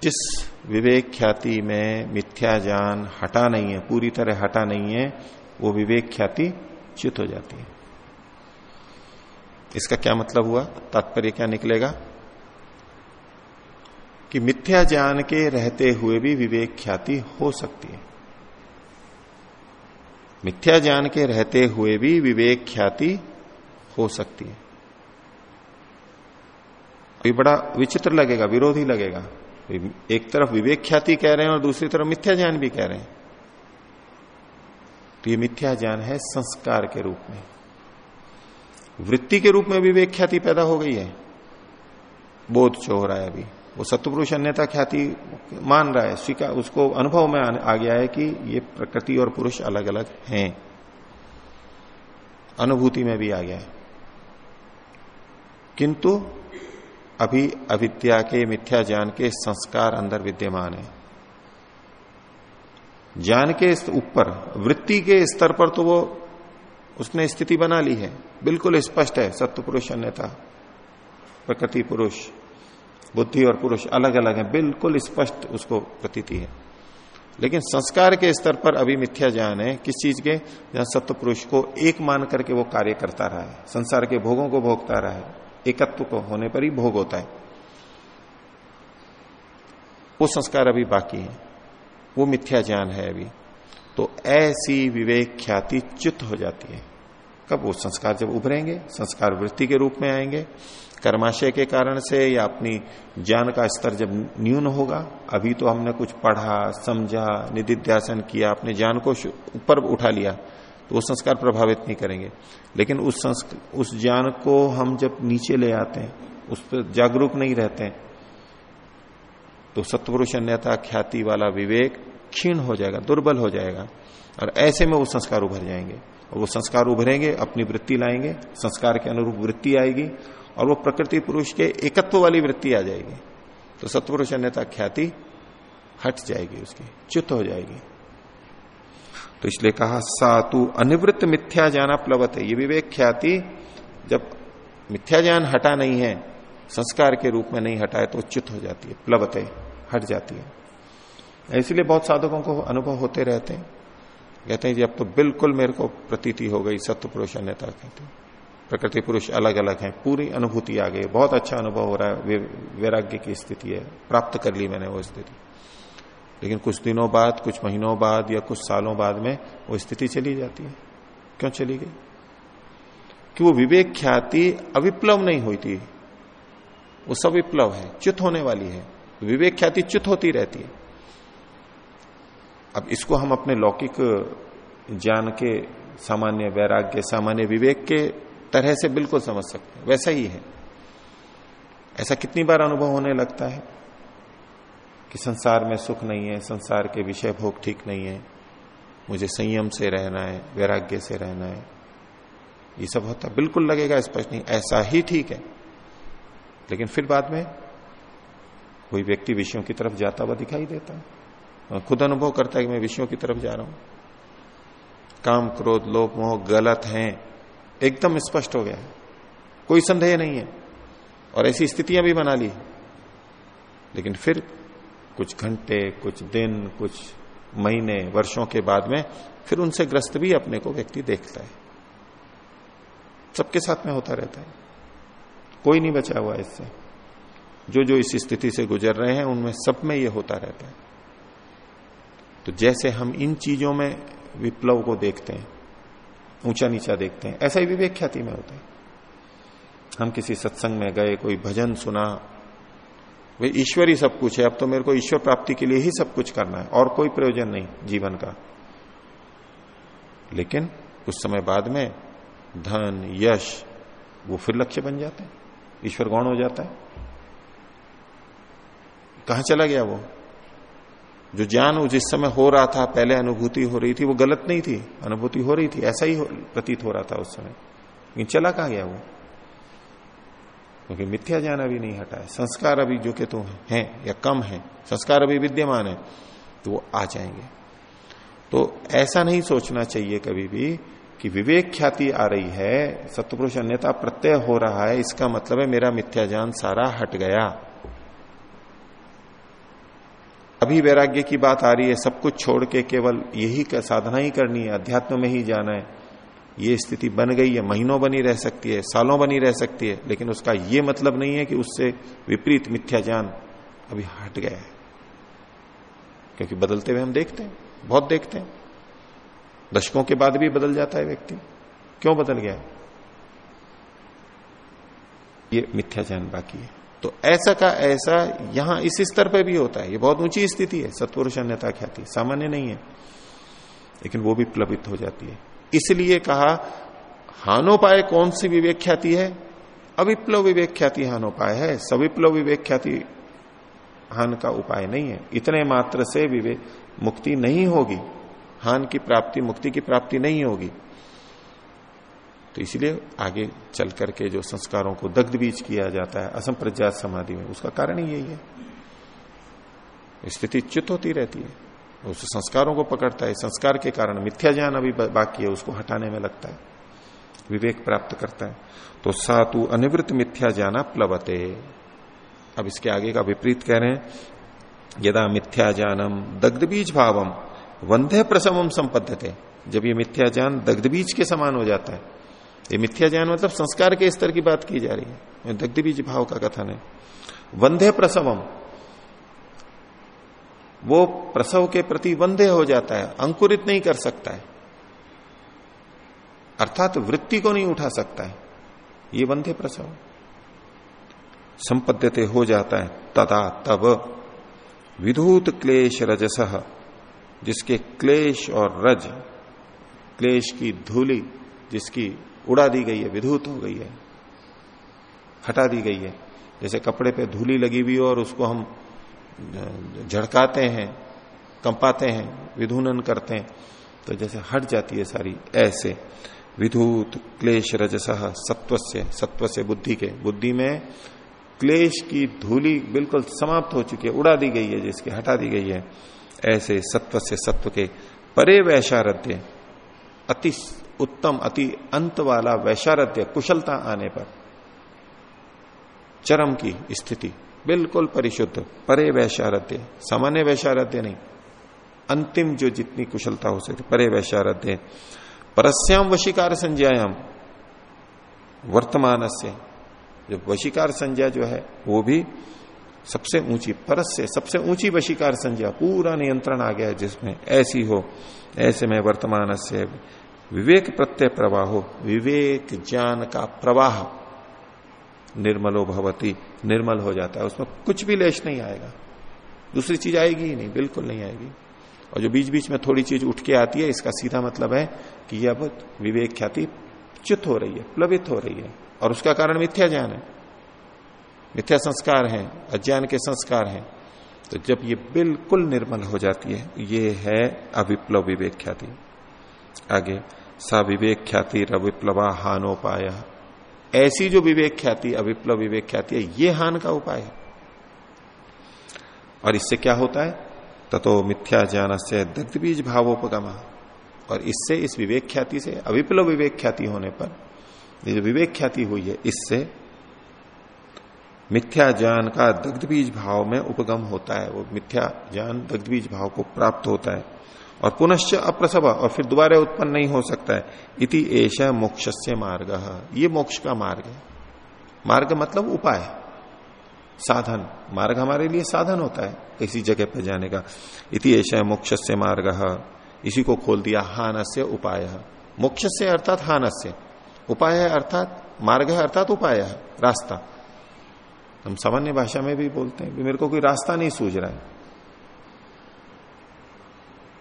जिस विवेक ख्याति में मिथ्या ज्ञान हटा नहीं है, पूरी तरह हटा नहीं है, वो विवेक ख्याति चित हो जाती है। इसका क्या मतलब हुआ? तात्पर्य क्या निकलेगा? कि मिथ्या ज्ञान के रहते हुए भी विवेक ख्याति हो सकती है। मिथ्या ज्ञान के रहते हुए भी विवेक ख्याति हो सकती है। ये बड़ा विचित्र लगेगा, विरोधी लगेगा। एक तरफ़ विवेक ख्याति कह रहे हैं और दूसरी तरफ़ मिथ्या ज्ञान भी कह रहे हैं। तो ये मिथ्या ज्ञान है संस्कार के रूप में। वृत्ति के रूप में विवेक ख्याति पैदा हो गई है। बोध जो हो रहा है अभी। वो सत्यपुरुष अन्यता ख्याति मान रहा है। स्वीकार उसको अनुभव में आ गया है कि ये प्रकृति और पुरुष अलग अलग हैं। अनुभूति में भी आ गया है। किंतु अभी अविद्या के, मिथ्या ज्ञान के संस्कार अंदर विद्यमान है। ज्ञान के ऊपर, वृत्ति के स्तर पर तो वो उसने स्थिति बना ली है। बिल्कुल स्पष्ट है सत्य पुरुष अन्यथा। प्रकृति पुरुष, बुद्धि और पुरुष अलग अलग है, बिल्कुल स्पष्ट उसको प्रतीति है। लेकिन संस्कार के स्तर पर अभी मिथ्या ज्ञान है, किस चीज़ के? जहाँ सत्य पुरुष को एक मान करके वो कार्य करता रहा है, संसार के भोगों को भोगता रहा है। एकत्व को होने पर ही भोग होता है। वो संस्कार अभी बाकी है। वो मिथ्या ज्ञान है अभी। तो ऐसी विवेक ख्याति च्युत हो जाती है। कब वो संस्कार जब उभरेंगे, संस्कार वृत्ति के रूप में आएँगे, कर्माशय के कारण से या अपनी ज्ञान का स्तर जब न्यून होगा, अभी तो हमने कुछ पढ़ा, समझा, निधिध्यासन किया, अपने ज्ञान को ऊपर उठा लिया तो वो संस्कार प्रभावित नहीं करेंगे। लेकिन उस उस ज्ञान को हम जब नीचे ले आते हैं, उस पर जागरूक नहीं रहते हैं तो सत्पुरुष अन्यता ख्याति वाला विवेक क्षीण हो जाएगा, दुर्बल हो जाएगा। और ऐसे में वो संस्कार उभर जाएँगे। और वो संस्कार उभरेंगे, अपनी वृत्ति लाएँगे, संस्कार के अनुरूप वृत्ति आएगी, और वो प्रकृति पुरुष के एकत्व वाली वृत्ति आ जाएगी। तो सत्पुरुष अन्यता ख्याति हट जाएगी उसकी, च्युत हो जाएगी। तो इसलिए कहा, सातु अनिवृत्त मिथ्या ज्ञान प्लवत है। ये विवेक ख्याति जब मिथ्या ज्ञान हटा नहीं है, संस्कार के रूप में नहीं हटा है तो च्युत हो जाती है, प्लवते हट जाती है। इसलिए बहुत साधकों को अनुभव होते रहते हैं। कहते हैं जी, अब तो बिल्कुल मेरे को प्रतीति हो गई सत्य पुरुष अन्यता कहते हैं। प्रकृति पुरुष अलग अलग हैं, पूरी अनुभूति आ गई बहुत अच्छा अनुभव हो रहा है वैराग्य की स्थिति है, प्राप्त कर ली मैंने वो स्थिति। लेकिन कुछ दिनों बाद, कुछ महीनों बाद या कुछ सालों बाद में वो स्थिति चली जाती है। क्यों चली गई? कि वो विवेक ख्याति अविप्लव नहीं हुई थी वो सब विप्लव है, च्युत होने वाली है। विवेक ख्याति च्युत होती रहती है। अब इसको हम अपने लौकिक ज्ञान के, सामान्य वैराग्य, सामान्य विवेक के तरह से बिल्कुल समझ सकते हैं। वैसा ही है। ऐसा कितनी बार अनुभव होने लगता है? कि संसार में सुख नहीं है, संसार के विषय भोग ठीक नहीं है। मुझे संयम से रहना है, वैराग्य से रहना है। ये सब होता बिल्कुल लगेगा स्पष्ट नहीं। ऐसा ही ठीक है। लेकिन फिर बाद में कोई व्यक्ति विषयों की तरफ़ जाता हुआ दिखाई देता है। खुद अनुभव करता है कि मैं विषयों की तरफ़ जा रहा हूँ। काम, क्रोध, लोभ, मोह गलत हैं। एकदम स्पष्ट हो गया है। कोई संदेह नहीं है। और ऐसी स्थितियाँ भी बना ली लेकिन फिर कुछ घंटे, कुछ दिन, कुछ महीने, वर्षों के बाद में फिर उनसे ग्रस्त भी अपने को व्यक्ति देखता है। सबके साथ में होता रहता है। कोई नहीं बचा हुआ इससे। जो जो इस स्थिति से गुजर रहे हैं, उनमें सब में ये होता रहता है। तो जैसे हम इन चीज़ों में विप्लव को देखते हैं ऊँचा नीचा देखते हैं, ऐसा ही विवेक ख्याति में होता है। हम किसी सत्संग में गए, कोई भजन सुना वे ईश्वर ही सब कुछ है। अब तो मेरे को ईश्वर प्राप्ति के लिए ही सब कुछ करना है। और कोई प्रयोजन नहीं जीवन का। लेकिन कुछ समय बाद में धन, यश, वो फिर लक्ष्य बन जाते हैं। ईश्वर गौण हो जाता है। कहा चला गया वो? जो ज्ञान जिस समय हो रहा था, पहले अनुभूति हो रही थी, वो गलत नहीं थी। अनुभूति हो रही थी, ऐसा ही, प्रतीत हो रहा था उस समय। लेकिन चला कहा गया वो? क्योंकि मिथ्या ज्ञान अभी नहीं हटा है। संस्कार अभी जो के तो हैं या कम है, संस्कार अभी विद्यमान है तो वो आ जाएँगे। तो ऐसा नहीं सोचना चाहिए कभी भी कि विवेक ख्याति आ रही है सत्यपुरुष अन्यता प्रत्यय हो रहा है, इसका मतलब है मेरा मिथ्या ज्ञान सारा हट गया। अभी वैराग्य की बात आ रही है, सब कुछ छोड़ के केवल यही का साधना ही करनी है, अध्यात्म में ही जाना है। ये स्थिति बन गई है, महीनों बनी रह सकती है, सालों बनी रह सकती है, लेकिन उसका ये मतलब नहीं है कि उससे विपरीत मिथ्या ज्ञान अभी हट गया है। क्योंकि बदलते हुए हम देखते हैं, बहुत देखते हैं। दशकों के बाद भी बदल जाता है व्यक्ति। क्यों बदल गया? ये मिथ्या ज्ञान बाकी है। तो ऐसा का ऐसा यहाँ इस स्तर पर भी होता है। ये बहुत ऊँची स्थिति है, सत्पुरुष अन्यता ख्याति, सामान्य नहीं है। लेकिन वो भी प्लवित हो जाती है। इसलिए कहा, हानोपाय कौन सी विवेक ख्याति है? अविप्लव विवेक ख्याति हानोपाय है। सविप्लव विवेक ख्याति हान का उपाय नहीं है। इतने मात्र से विवेक मुक्ति नहीं होगी। हान की प्राप्ति, मुक्ति की प्राप्ति नहीं होगी। तो इसलिए आगे चल करके जो संस्कारों को दग्ध बीज किया जाता है, असंप्रज्ञात समाधि में, उसका कारण ही यही है। स्थिति चित होती रहती है। उस संस्कारों को पकड़ता है। संस्कार के कारण मिथ्या ज्ञान अभी बाकी है, उसको हटाने में लगता है। विवेक प्राप्त करता है। तो सातु अनिवृत्त मिथ्या जाना प्लवते। अब इसके आगे का विपरीत कह रहे हैं, यदा मिथ्या जानम दग्ध बीज भावम वंध्य प्रसवम संपद्यते। जब ये मिथ्या ज्ञान दग्ध बीज के समान हो जाता है, ये मिथ्या ज्ञान मतलब संस्कार के स्तर की बात की जा रही है। दग्ध बीज भाव का कथन है। वंध्य प्रसवम वो प्रसव के प्रति वंध्य हो जाता है, अंकुरित नहीं कर सकता है। अर्थात वृत्ति को नहीं उठा सकता है। ये वंध्य प्रसव। संपद्यते हो जाता है, तदा तब। विधूत क्लेश रजस, जिसके क्लेश और रज, क्लेश की धूली जिसकी उड़ा दी गई है, विधूत हो गई है, हटा दी गई है। जैसे कपड़े पे धूली लगी हुई हो और उसको हम झड़काते हैं, कंपाते हैं, विधुनन करते हैं तो जैसे हट जाती है सारी, ऐसे। विधूत क्लेश रजस सत्व से सत्व से बुद्धि के। बुद्धि में क्लेश की धूली बिल्कुल समाप्त हो चुकी है, उड़ा दी गई है, जिसकी हटा दी गई है। ऐसे सत्व से सत्व के परे वैशारध्य अति उत्तम, अति अंत वाला वैशारध्य कुशलता आने पर, चरम की स्थिति। बिल्कुल परिशुद्ध, परे वैशारध्य सामान्य वैशारध्य नहीं। अंतिम जो जितनी कुशलता हो सकती परे वैशारध्य परस्याम वशीकार संज्ञायाम। वर्तमान से जो वशीकार संज्ञा जो है, वो भी सबसे ऊँची परस से सबसे ऊँची वशीकार संज्ञा, पूरा नियंत्रण आ गया जिसमें ऐसी हो, ऐसे में वर्तमान से विवेक प्रत्यय प्रवाह विवेक ज्ञान का प्रवाह। निर्मलो भवती, निर्मल हो जाता है। उसमें कुछ भी लेश नहीं आएगा। दूसरी चीज़ आएगी ही नहीं, बिल्कुल नहीं आएगी। और जो बीच बीच में थोड़ी चीज़ उठ के आती है, इसका सीधा मतलब है कि यह अब विवेक ख्याति चित हो रही है, प्लवित हो रही है। और उसका कारण मिथ्या ज्ञान है। मिथ्या संस्कार है, अज्ञान के संस्कार हैं। तो जब ये बिल्कुल निर्मल हो जाती है, ये है अविप्लव विवेक ख्याति। आगे, सा विवेक ख्याति रविप्लवा हानोपाय ऐसी जो विवेक ख्याति, अविप्लव विवेक ख्याति है, ये हान का उपाय है। और इससे क्या होता है? ततो मिथ्या ज्ञान से दग्ध बीज भावोपगमा और इससे, इस विवेक ख्याति से, अविप्लव विवेक ख्याति होने पर, ये जो विवेक ख्याति हुई है, इससे मिथ्या ज्ञान का दग्ध बीज भाव में उपगम होता है। वो मिथ्या ज्ञान दग्ध बीज भाव को प्राप्त होता है। और पुनश्च अप्रसव, और फिर दोबारा उत्पन्न नहीं हो सकता है। इति एश मोक्ष मार्ग। ये मोक्ष का मार्ग है। मार्ग मतलब उपाय। साधन। मार्ग हमारे लिए साधन होता है किसी जगह पर जाने का। इति एश मोक्ष से मार्ग। इसी को खोल दिया हानस्य उपाय। मोक्ष से अर्थात हानस्य। उपाय अर्थात मार्ग है अर्थात उपाय रास्ता। हम सामान्य भाषा में भी बोलते हैं मेरे को कोई रास्ता नहीं सूझ रहा है।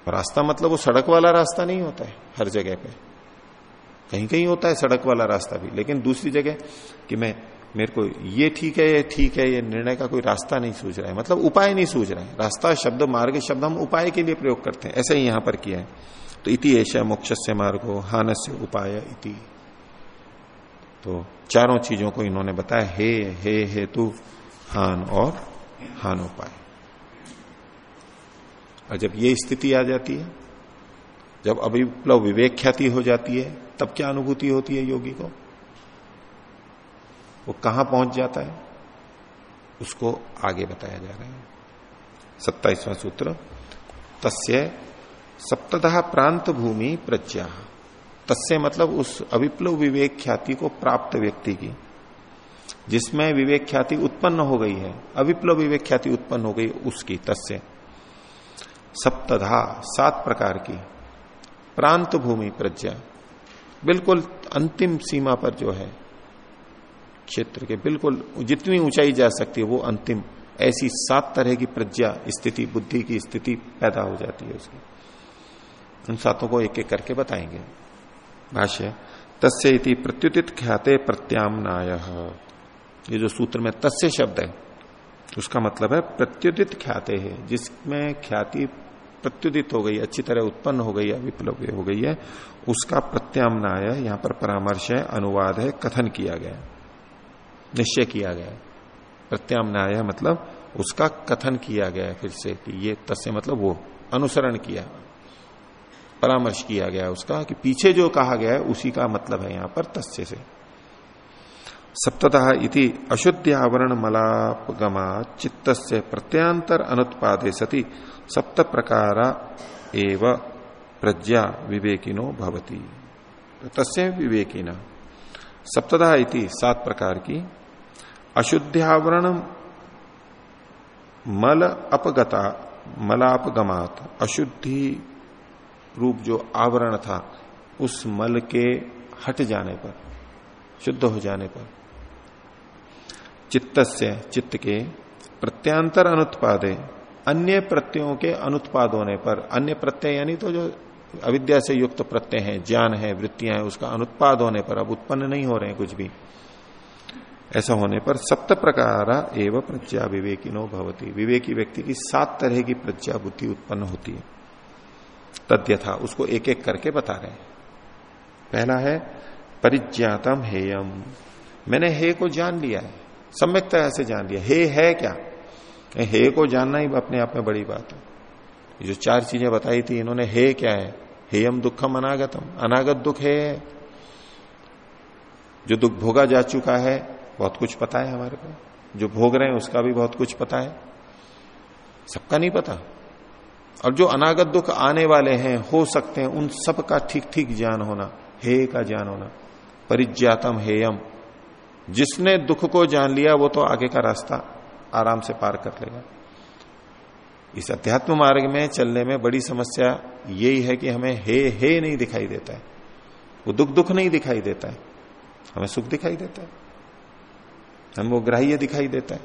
रास्ता मतलब वो सड़क वाला रास्ता नहीं होता है, हर जगह पे। कहीं कहीं होता है सड़क वाला रास्ता भी, लेकिन दूसरी जगह कि मैं, मेरे को ये ठीक है, ये ठीक है, ये निर्णय का कोई रास्ता नहीं सूझ रहा है। मतलब उपाय नहीं सूझ रहा है। रास्ता, शब्द, मार्ग शब्द हम उपाय के लिए प्रयोग करते हैं। ऐसा ही यहाँ पर किया है। तो इति ऐसा मोक्ष से मार्गो, हानस्य उपाय इति। तो चारों चीज़ों को इन्होंने बताया, हे हे हे हेतु, हान और हान उपाय और जब ये स्थिति आ जाती है, जब अभिप्लव विवेक ख्याति हो जाती है, तब क्या अनुभूति होती है योगी को? वो कहाँ पहुँच जाता है? उसको आगे बताया जा रहा है। सत्ताईसवां सूत्र, तस्य सप्तः प्रांत भूमि प्रज्ञा। तस्य मतलब उस अविप्लव विवेक ख्याति को प्राप्त व्यक्ति की, जिसमें विवेक ख्याति उत्पन्न हो गई है। अविप्लव विवेक ख्याति उत्पन्न हो गई उसकी, तस्य। सप्तधा, सात प्रकार की। प्रांत भूमि प्रज्ञा। बिल्कुल अंतिम सीमा पर जो है, क्षेत्र के बिल्कुल जितनी ऊंचाई जा सकती है, वो अंतिम। ऐसी सात तरह की प्रज्ञा, स्थिति, बुद्धि की स्थिति पैदा हो जाती है उसकी। उन सातों को एक एक करके बताएँगे। भाष्य, तस्य इति प्रत्युतित ख्याते प्रत्यामनाय। ये जो सूत्र में तस्य शब्द है, उसका मतलब है प्रत्युदित ख्याते है, जिसमें ख्याति प्रत्युदित हो गई अच्छी तरह उत्पन्न हो गई है, विप्लव हो गई है। उसका प्रत्यामनाय यहाँ पर परामर्श है, अनुवाद है, कथन किया गया निश्चय किया गया प्रत्यामनाय मतलब उसका कथन किया गया फिर से कि ये तस्य मतलब वो, अनुसरण किया। परामर्श किया गया उसका कि पीछे जो कहा गया है, उसी का मतलब है यहाँ पर तस्य से। सप्तः इति अशुद्ध आवरण मलापगमा चित्त से प्रत्यांतर अनुत्पादे सती सप्त प्रकार एव प्रज्ञा विवेकिनो भवती। तस्य विवेकिना। सप्तदा इति सात प्रकार की। अशुद्ध्यावरण मल अपगता, मलापगमात अशुद्धि रूप जो आवरण था, उस मल के हट जाने पर, शुद्ध हो जाने पर। चित्त से चित्त के प्रत्यांतर अनुत्पादे। अन्य प्रत्ययों के अनुत्पाद होने पर, अन्य प्रत्यय यानी तो जो अविद्या से युक्त प्रत्यय है, ज्ञान है, वृत्तियाँ हैं, उसका अनुत्पाद होने पर अब उत्पन्न नहीं हो रहे हैं कुछ भी। ऐसा होने पर सप्त प्रकार एवं प्रज्ञा विवेकिनो भवती। विवेकी व्यक्ति की सात तरह की प्रज्ञा बुद्धि उत्पन्न होती है। तद्यथा, उसको एक एक करके बता रहे हैं। पहला है, परिज्ञातम हेयम। मैंने हे को जान लिया है। सम्यकता से जान लिया। हे है क्या? हे को जानना ही अपने आप में बड़ी बात है। जो चार चीज़ें बताई थी, इन्होंने हे क्या है? हेयम दुखम अनागतम। अनागत दुख है। जो दुख भोगा जा चुका है, बहुत कुछ पता है हमारे को। जो भोग रहे हैं, उसका भी बहुत कुछ पता है। सबका नहीं पता। और जो अनागत दुख आने वाले हैं, हो सकते हैं, उन सब का ठीक ठीक ज्ञान होना, हे का ज्ञान होना। परिज्ञातम हेयम। जिसने दुख को जान लिया, वो तो आगे का रास्ता आराम से पार कर लेगा। इस अध्यात्म मार्ग में चलने में बड़ी समस्या यही है कि हमें हे हे नहीं दिखाई देता है। वो दुख दुख नहीं दिखाई देता है। हमें सुख दिखाई देता है। हम वो ग्राह्य दिखाई देता है।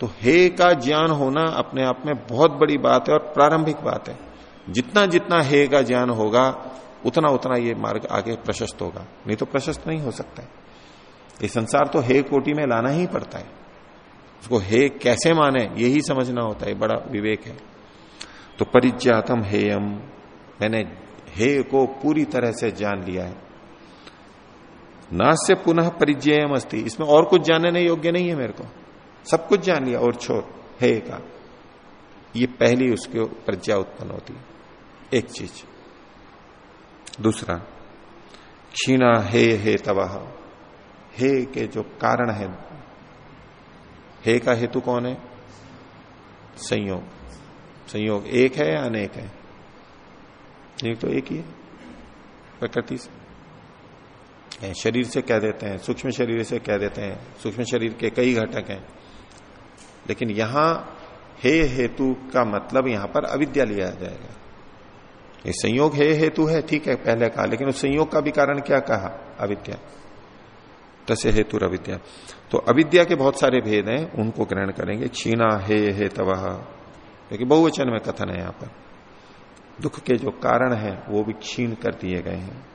तो हे का ज्ञान होना अपने आप में बहुत बड़ी बात है और प्रारंभिक बात है। जितना जितना हे का ज्ञान होगा, उतना उतना ये मार्ग आगे प्रशस्त होगा। नहीं तो प्रशस्त नहीं हो सकता है। ये संसार तो हे कोटि में लाना ही पड़ता है। उसको हे कैसे माने, यही समझना होता है बड़ा विवेक है। तो परिज्ञातम हेयम, मैंने हे को पूरी तरह से जान लिया है। नास्य पुनः परिचयम अस्ति। इसमें और कुछ जानने योग्य नहीं है मेरे को। सब कुछ जान लिया, और छोर हे का। ये पहली उसके प्रज्ञा उत्पन्न होती है। एक चीज़। दूसरा, क्षीणा हे हे तवाह हे के जो कारण है, हे का हेतु कौन है? संयोग। संयोग एक है या अनेक है? एक तो एक ही है, प्रकृति से। शरीर से कह देते हैं, सूक्ष्म शरीर से कह देते हैं। सूक्ष्म शरीर के कई घटक हैं। लेकिन यहाँ हे हेतु का मतलब यहाँ पर अविद्या लिया जाएगा। ये संयोग हे हेतु है, ठीक है, पहले कहा, लेकिन उस संयोग का भी कारण क्या कहा? अविद्या। तसे हेतु अविद्या तो अविद्या के बहुत सारे भेद हैं, उनको ग्रहण करेंगे। क्षीणा हे हे तवह क्योंकि बहुवचन में कथन है यहाँ पर। दुख के जो कारण है, वो भी क्षीण कर दिए गए हैं।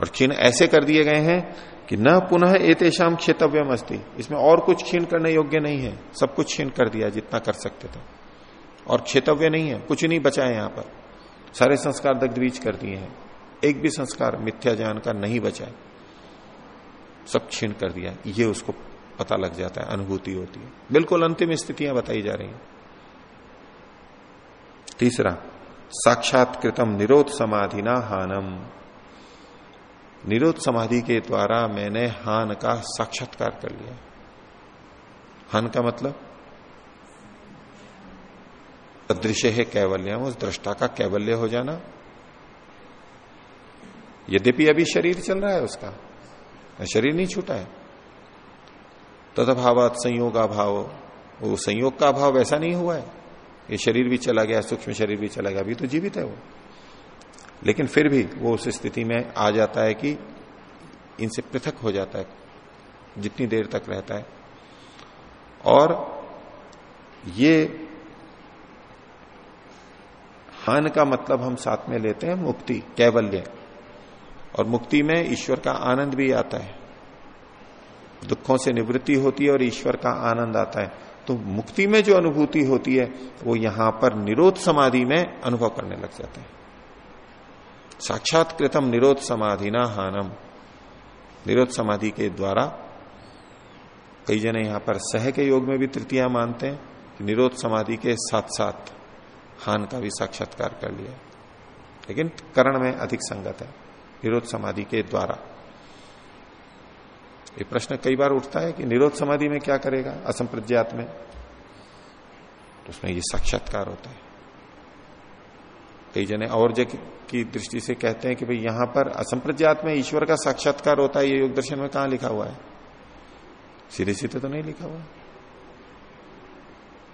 और क्षीण ऐसे कर दिए गए हैं कि न पुनः एतेषाम क्षेत्रव्यम अस्ति। इसमें और कुछ क्षीण करने योग्य नहीं है। सब कुछ क्षीण कर दिया, जितना कर सकते थे। और क्षेत्रव्य नहीं है। कुछ नहीं बचा है यहाँ पर। सारे संस्कार दग्धबीज कर दिए हैं। एक भी संस्कार मिथ्या ज्ञान का नहीं बचा है। सब क्षीण कर दिया, ये उसको पता लग जाता है, अनुभूति होती है। बिल्कुल अंतिम स्थितियाँ बताई जा रही हैं। तीसरा, साक्षात्कृतम निरोध समाधि ना हानम। निरोध समाधि के द्वारा मैंने हान का साक्षात्कार कर लिया। हान का मतलब? अदृश्य है कैवल्य, उस दृष्टा का कैवल्य हो जाना। यद्यपि अभी शरीर चल रहा है उसका। शरीर नहीं छूटा है। तदभाव संयोग अभाव वो संयोग का अभाव वैसा नहीं हुआ है। ये शरीर भी चला गया, सूक्ष्म शरीर भी चला गया, अभी तो जीवित है वो। लेकिन फिर भी वो उस स्थिति में आ जाता है कि इनसे पृथक हो जाता है, जितनी देर तक रहता है। और ये हान का मतलब हम साथ में लेते हैं मुक्ति, कैवल्य। और मुक्ति में ईश्वर का आनंद भी आता है। दुखों से निवृत्ति होती है और ईश्वर का आनंद आता है। तो मुक्ति में जो अनुभूति होती है, वो यहाँ पर निरोध समाधि में अनुभव करने लग जाते हैं। साक्षात्कृतम निरोध समाधि ना हानम। निरोध समाधि के द्वारा कई जने यहाँ पर सह के योग में भी तृतीया मानते हैं कि निरोध समाधि के साथ साथ हान का भी साक्षात्कार कर लिया। लेकिन करण में अधिक संगत है। निरोध समाधि के द्वारा। ये प्रश्न कई बार उठता है कि निरोध समाधि में क्या करेगा? असंप्रज्ञात में। तो उसमें ये साक्षात्कार होता है। कई जने और जगह की दृष्टि से कहते हैं कि भाई यहाँ पर असंप्रज्ञात में ईश्वर का साक्षात्कार होता है, ये योग दर्शन में कहा लिखा हुआ है? सीधे सीधे तो नहीं लिखा हुआ।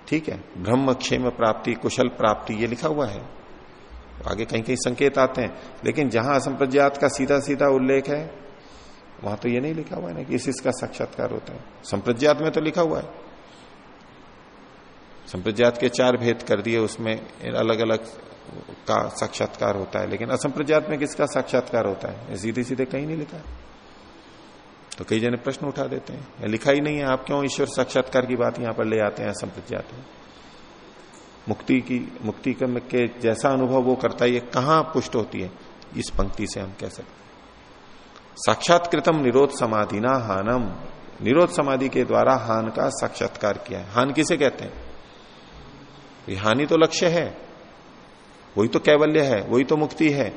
ठीक है। ब्रह्म, क्षेम, प्राप्ति, कुशल प्राप्ति, ये लिखा हुआ है। आगे कहीं कहीं संकेत आते हैं। लेकिन जहाँ असंप्रज्ञात का सीधा सीधा उल्लेख है, वहाँ तो ये नहीं लिखा हुआ है ना कि इस इसका साक्षात्कार होता है। संप्रज्ञात में तो लिखा हुआ है। संप्रज्ञात के चार भेद कर दिए, उसमें अलग अलग का साक्षात्कार होता है। लेकिन असंप्रज्ञात में किसका साक्षात्कार होता है? सीधे सीधे कहीं नहीं लिखा। तो कई जने प्रश्न उठा देते हैं। लिखा ही नहीं है, आप क्यों ईश्वर साक्षात्कार की बात यहाँ पर ले आते हैं, असंप्रज्ञात में? मुक्ति की, मुक्ति के जैसा अनुभव वो करता है, ये कहाँ पुष्ट होती है? इस पंक्ति से हम कह सकते साक्षात्कृतम निरोध समाधि ना हानम। निरोध समाधि के द्वारा हान का साक्षात्कार किया है। हान किसे कहते हैं? हानि तो लक्ष्य है। वही तो कैवल्य है, वही तो मुक्ति है।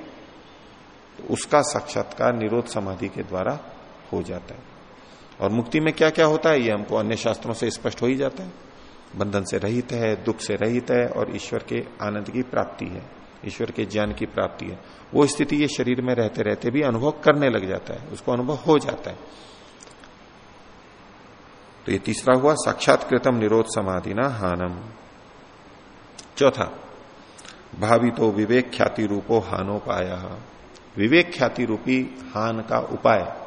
तो उसका साक्षात्कार निरोध समाधि के द्वारा हो जाता है। और मुक्ति में क्या क्या होता है, ये हमको अन्य शास्त्रों से स्पष्ट हो ही जाता है। बंधन से रहित है, दुख से रहित है और ईश्वर के आनंद की प्राप्ति है, ईश्वर के ज्ञान की प्राप्ति है। वो स्थिति ये शरीर में रहते रहते भी अनुभव करने लग जाता है, उसको अनुभव हो जाता है। तो ये तीसरा हुआ, साक्षात्कृतम निरोध समाधि ना हानम। चौथा भावी तो विवेक ख्याति रूपो हानोपाय। विवेक ख्याति रूपी हान का उपाय।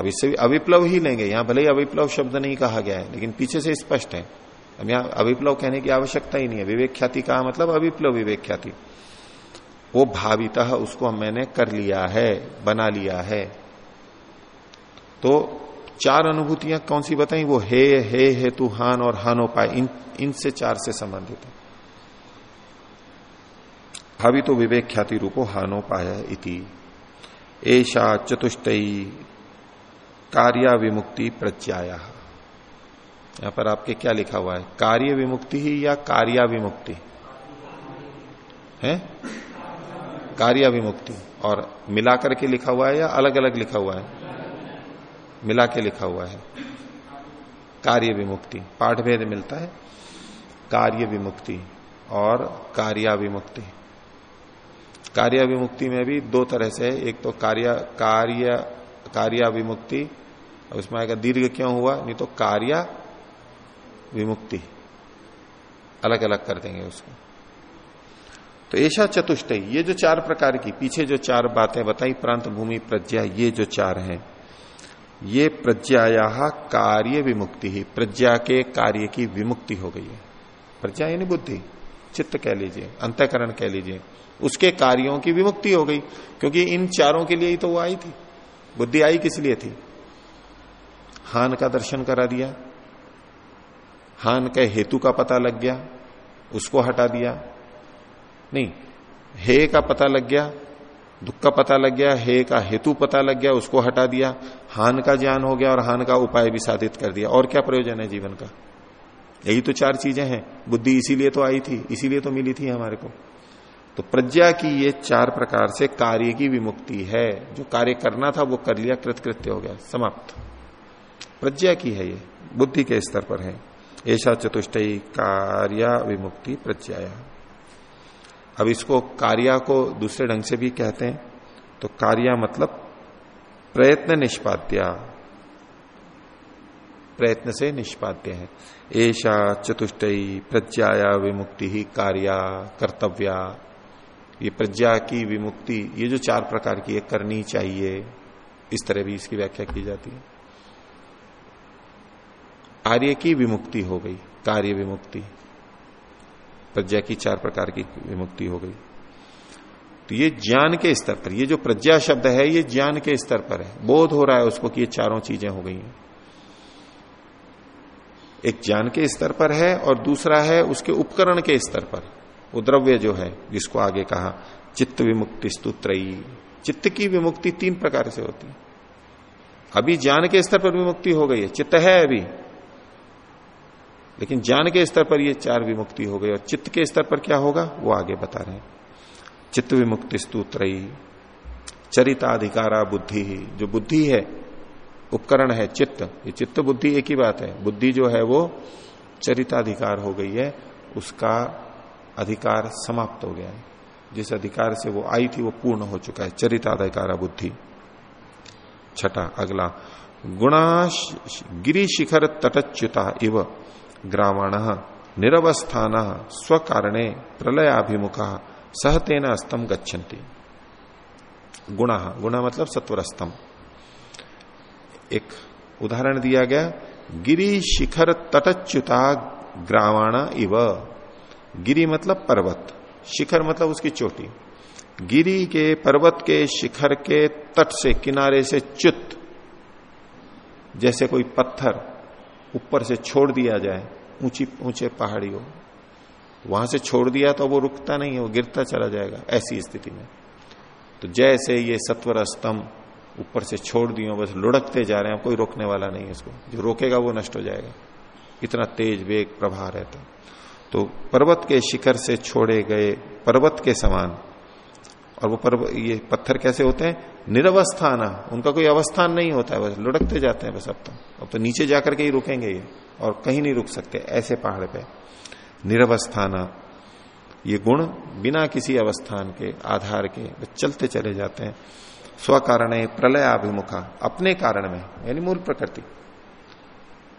अब इससे अविप्लव ही लेंगे यहाँ भले ही अविप्लव शब्द नहीं कहा गया है, लेकिन पीछे से स्पष्ट है। अब यहाँ अविप्लव कहने की आवश्यकता ही नहीं है। विवेक ख्याति का मतलब अविप्लव विवेक ख्याति वो भाविता उसको मैंने कर लिया है, बना लिया है। तो चार अनुभूतियाँ कौन सी बताई? वो हे हे, हेतु, हान और हानोपाय, इन, इनसे चार से संबंधित है। भावी तो विवेक ख्याति रूपो हानोपाय इति। ऐशा चतुष्टयी कार्य विमुक्ति प्रत्याया। यहाँ पर आपके क्या लिखा हुआ है? कार्य विमुक्ति ही या कार्या विमुक्ति? है? कार्य विमुक्ति। और मिलाकर के लिखा हुआ है या अलग अलग लिखा हुआ है? मिला के लिखा हुआ है। कार्य विमुक्ति। पाठ भेद मिलता है। कार्य विमुक्ति और कार्या विमुक्ति। कार्य विमुक्ति में भी दो तरह से एक तो कार्य कार्य कार्या विमुक्ति। अब इसमें आएगा, दीर्घ क्यों हुआ? नहीं तो कार्य विमुक्ति। अलग अलग कर देंगे उसको। तो ऐसा चतुष्ट ये जो चार प्रकार की, पीछे जो चार बातें बताई, प्रांत, भूमि, प्रज्ञा, ये जो चार हैं, ये प्रज्ञाया कार्य विमुक्ति ही, प्रज्ञा के कार्य की विमुक्ति हो गई है। प्रज्ञा यानी बुद्धि। चित्त कह लीजिए, अंतकरण कह लीजिए, उसके कार्यों की विमुक्ति हो गई, क्योंकि इन चारों के लिए ही तो वो आई थी। बुद्धि आई किस लिए थी? हान का दर्शन करा दिया। हान के हेतु का पता लग गया, उसको हटा दिया। नहीं, हे का पता लग गया, दुख का पता लग गया, हे का हेतु पता लग गया, उसको हटा दिया। हान का ज्ञान हो गया और हान का उपाय भी साधित कर दिया। और क्या प्रयोजन है जीवन का? यही तो चार चीज़ें हैं। बुद्धि इसीलिए तो आई थी, इसीलिए तो मिली थी हमारे को। तो प्रज्ञा की ये चार प्रकार से कार्य की विमुक्ति है। जो कार्य करना था, वो कर लिया, कृतकृत्य हो गया, समाप्त। प्रज्ञा की है ये, बुद्धि के स्तर पर है। ऐसा चतुष्टयी कार्य विमुक्ति प्रज्ञाया। अब इसको कार्या को दूसरे ढंग से भी कहते हैं। तो कार्य मतलब प्रयत्न निष्पाद्या। प्रयत्न से निष्पाद्य है। ऐसा चतुष्टयी प्रज्ञाया विमुक्ति ही कार्या, कर्तव्या। ये प्रज्ञा की विमुक्ति, ये जो चार प्रकार की है, करनी चाहिए, इस तरह भी इसकी व्याख्या की जाती है। कार्य की विमुक्ति हो गई, कार्य विमुक्ति। प्रज्ञा की चार प्रकार की विमुक्ति हो गई। तो ये ज्ञान के स्तर पर, ये जो प्रज्ञा शब्द है, ये ज्ञान के स्तर पर है। बोध हो रहा है उसको कि ये चारों चीज़ें हो गई हैं। एक ज्ञान के स्तर पर है और दूसरा है उसके उपकरण के स्तर पर। वो द्रव्य जो है, जिसको आगे कहा, चित्त विमुक्ति स्तुत्रयी। चित्त की विमुक्ति तीन प्रकार से होती है। अभी ज्ञान के स्तर पर विमुक्ति हो गई है, चित्त है अभी। लेकिन ज्ञान के स्तर पर ये चार विमुक्ति हो गई, और चित्त के स्तर पर क्या होगा, वो आगे बता रहे हैं। चित्त विमुक्ति स्तूत्रयी। चरिताधिकारा बुद्धि ही जो बुद्धि है, उपकरण है चित्त। ये चित्त बुद्धि एक ही बात है। बुद्धि जो है वो चरिताधिकार हो गई है, उसका अधिकार समाप्त हो गया है। जिस अधिकार से वो आई थी, वो पूर्ण हो चुका है। चरिताधिकारा बुद्धि। छठा, अगला। गुणा गिरी शिखर तटच्युता इव ग्रावाण निरवस्थान स्वकारणे प्रलयाभिमुखा सहतेन अस्तम गच्छन्ति। गुणा गुणा मतलब सत्वर स्तंभ एक उदाहरण दिया गया। गिरी शिखर तटच्युता ग्रावाण इव। गिरी मतलब पर्वत, शिखर मतलब उसकी चोटी। गिरी के पर्वत के शिखर के तट से किनारे से च्युत, जैसे कोई पत्थर ऊपर से छोड़ दिया जाए, ऊँची, ऊँचे पहाड़ी हो। वहाँ से छोड़ दिया तो वो रुकता नहीं है, वो गिरता चला जाएगा, ऐसी स्थिति में। तो जैसे ये सत्वर स्तंभ ऊपर से छोड़ दियो बस लुढ़कते जा रहे हैं, कोई रोकने वाला नहीं है इसको। जो रोकेगा वो नष्ट हो जाएगा। इतना तेज वेग प्रभाव रहता। तो पर्वत के शिखर से छोड़े गए पर्वत के समान। और वो पर्वत ये पत्थर कैसे होते हैं? निरवस्थान। उनका कोई अवस्थान नहीं होता है, बस लुढ़कते जाते हैं बस अब तो। अब तो नीचे जाकर के ही रुकेंगे ये, और कहीं नहीं रुक सकते, ऐसे पहाड़ पे। निरवस्थान। ये गुण बिना किसी अवस्थान के, आधार के चलते चले जाते हैं। स्व कारण प्रलय अभिमुखा अपने कारण में, यानी मूल प्रकृति।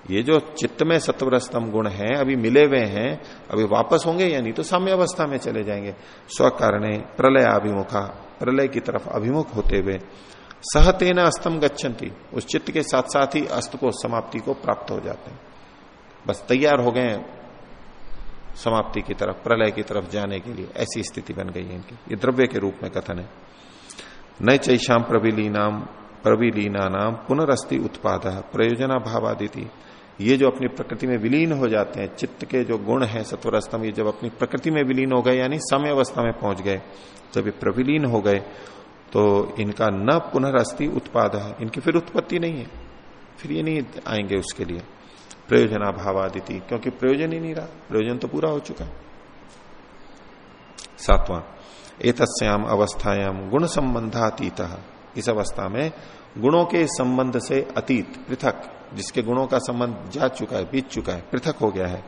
ये जो चित्त में सत्वर स्तंभ गुण है, अभी मिले हुए हैं, अभी वापस होंगे या नहीं तो साम्य अवस्था में चले जाएँगे। स्व कारण प्रलय अभिमुखा प्रलय की तरफ़ अभिमुख होते हुए, सहतेना अस्तम गच्छन्ति, उस चित्त के साथ साथ ही अस्त को, समाप्ति को प्राप्त हो जाते हैं। बस तैयार हो गए समाप्ति की तरफ़, प्रलय की तरफ़ जाने के लिए। ऐसी स्थिति बन गई है इनकी। ये द्रव्य के रूप में कथन है। नय चैशाम प्रविलीनाम प्रविलीना नाम पुनरस्थि उत्पाद प्रयोजना भावादिति ये जो अपनी प्रकृति में विलीन हो जाते हैं, चित्त के जो गुण है, सत्वरस्तम, ये जब अपनी प्रकृति में विलीन हो गए, यानी समय अवस्था में पहुँच गए, जब ये प्रविलीन हो गए तो इनका न पुनरअस्थि उत्पाद है, इनकी फिर उत्पत्ति नहीं है, फिर ये नहीं आएँगे उसके लिए। प्रयोजना भावादिति क्योंकि प्रयोजन ही नहीं रहा, प्रयोजन तो पूरा हो चुका है। सातवां, एतस्याम अवस्थायाम गुण संबंधातीत इस अवस्था में गुणों के संबंध से अतीत, पृथक जिसके गुणों का संबंध जा चुका है, बीत चुका है, पृथक हो गया है।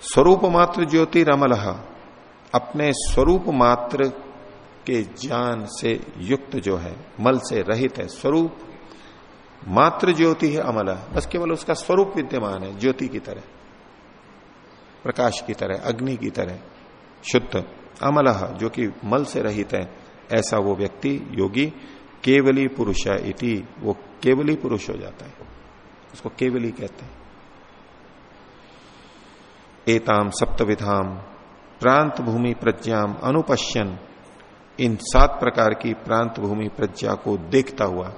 स्वरूप मात्र ज्योति रमल, अपने स्वरूप मात्र के ज्ञान से युक्त जो है, मल से रहित है, स्वरूप मात्र ज्योति है अमल। बस केवल उसका स्वरूप विद्यमान है, ज्योति की तरह, प्रकाश की तरह, अग्नि की तरह, शुद्ध, अमल, जो कि मल से रहित है, ऐसा वो व्यक्ति, योगी, केवली पुरुष इति वो केवली पुरुष हो जाता है। उसको केवली कहते हैं। एताम सप्तविधाम प्रांत भूमि प्रज्ञाम अनुपश्यन। इन सात प्रकार की प्रांत भूमि प्रज्ञा को देखता हुआ।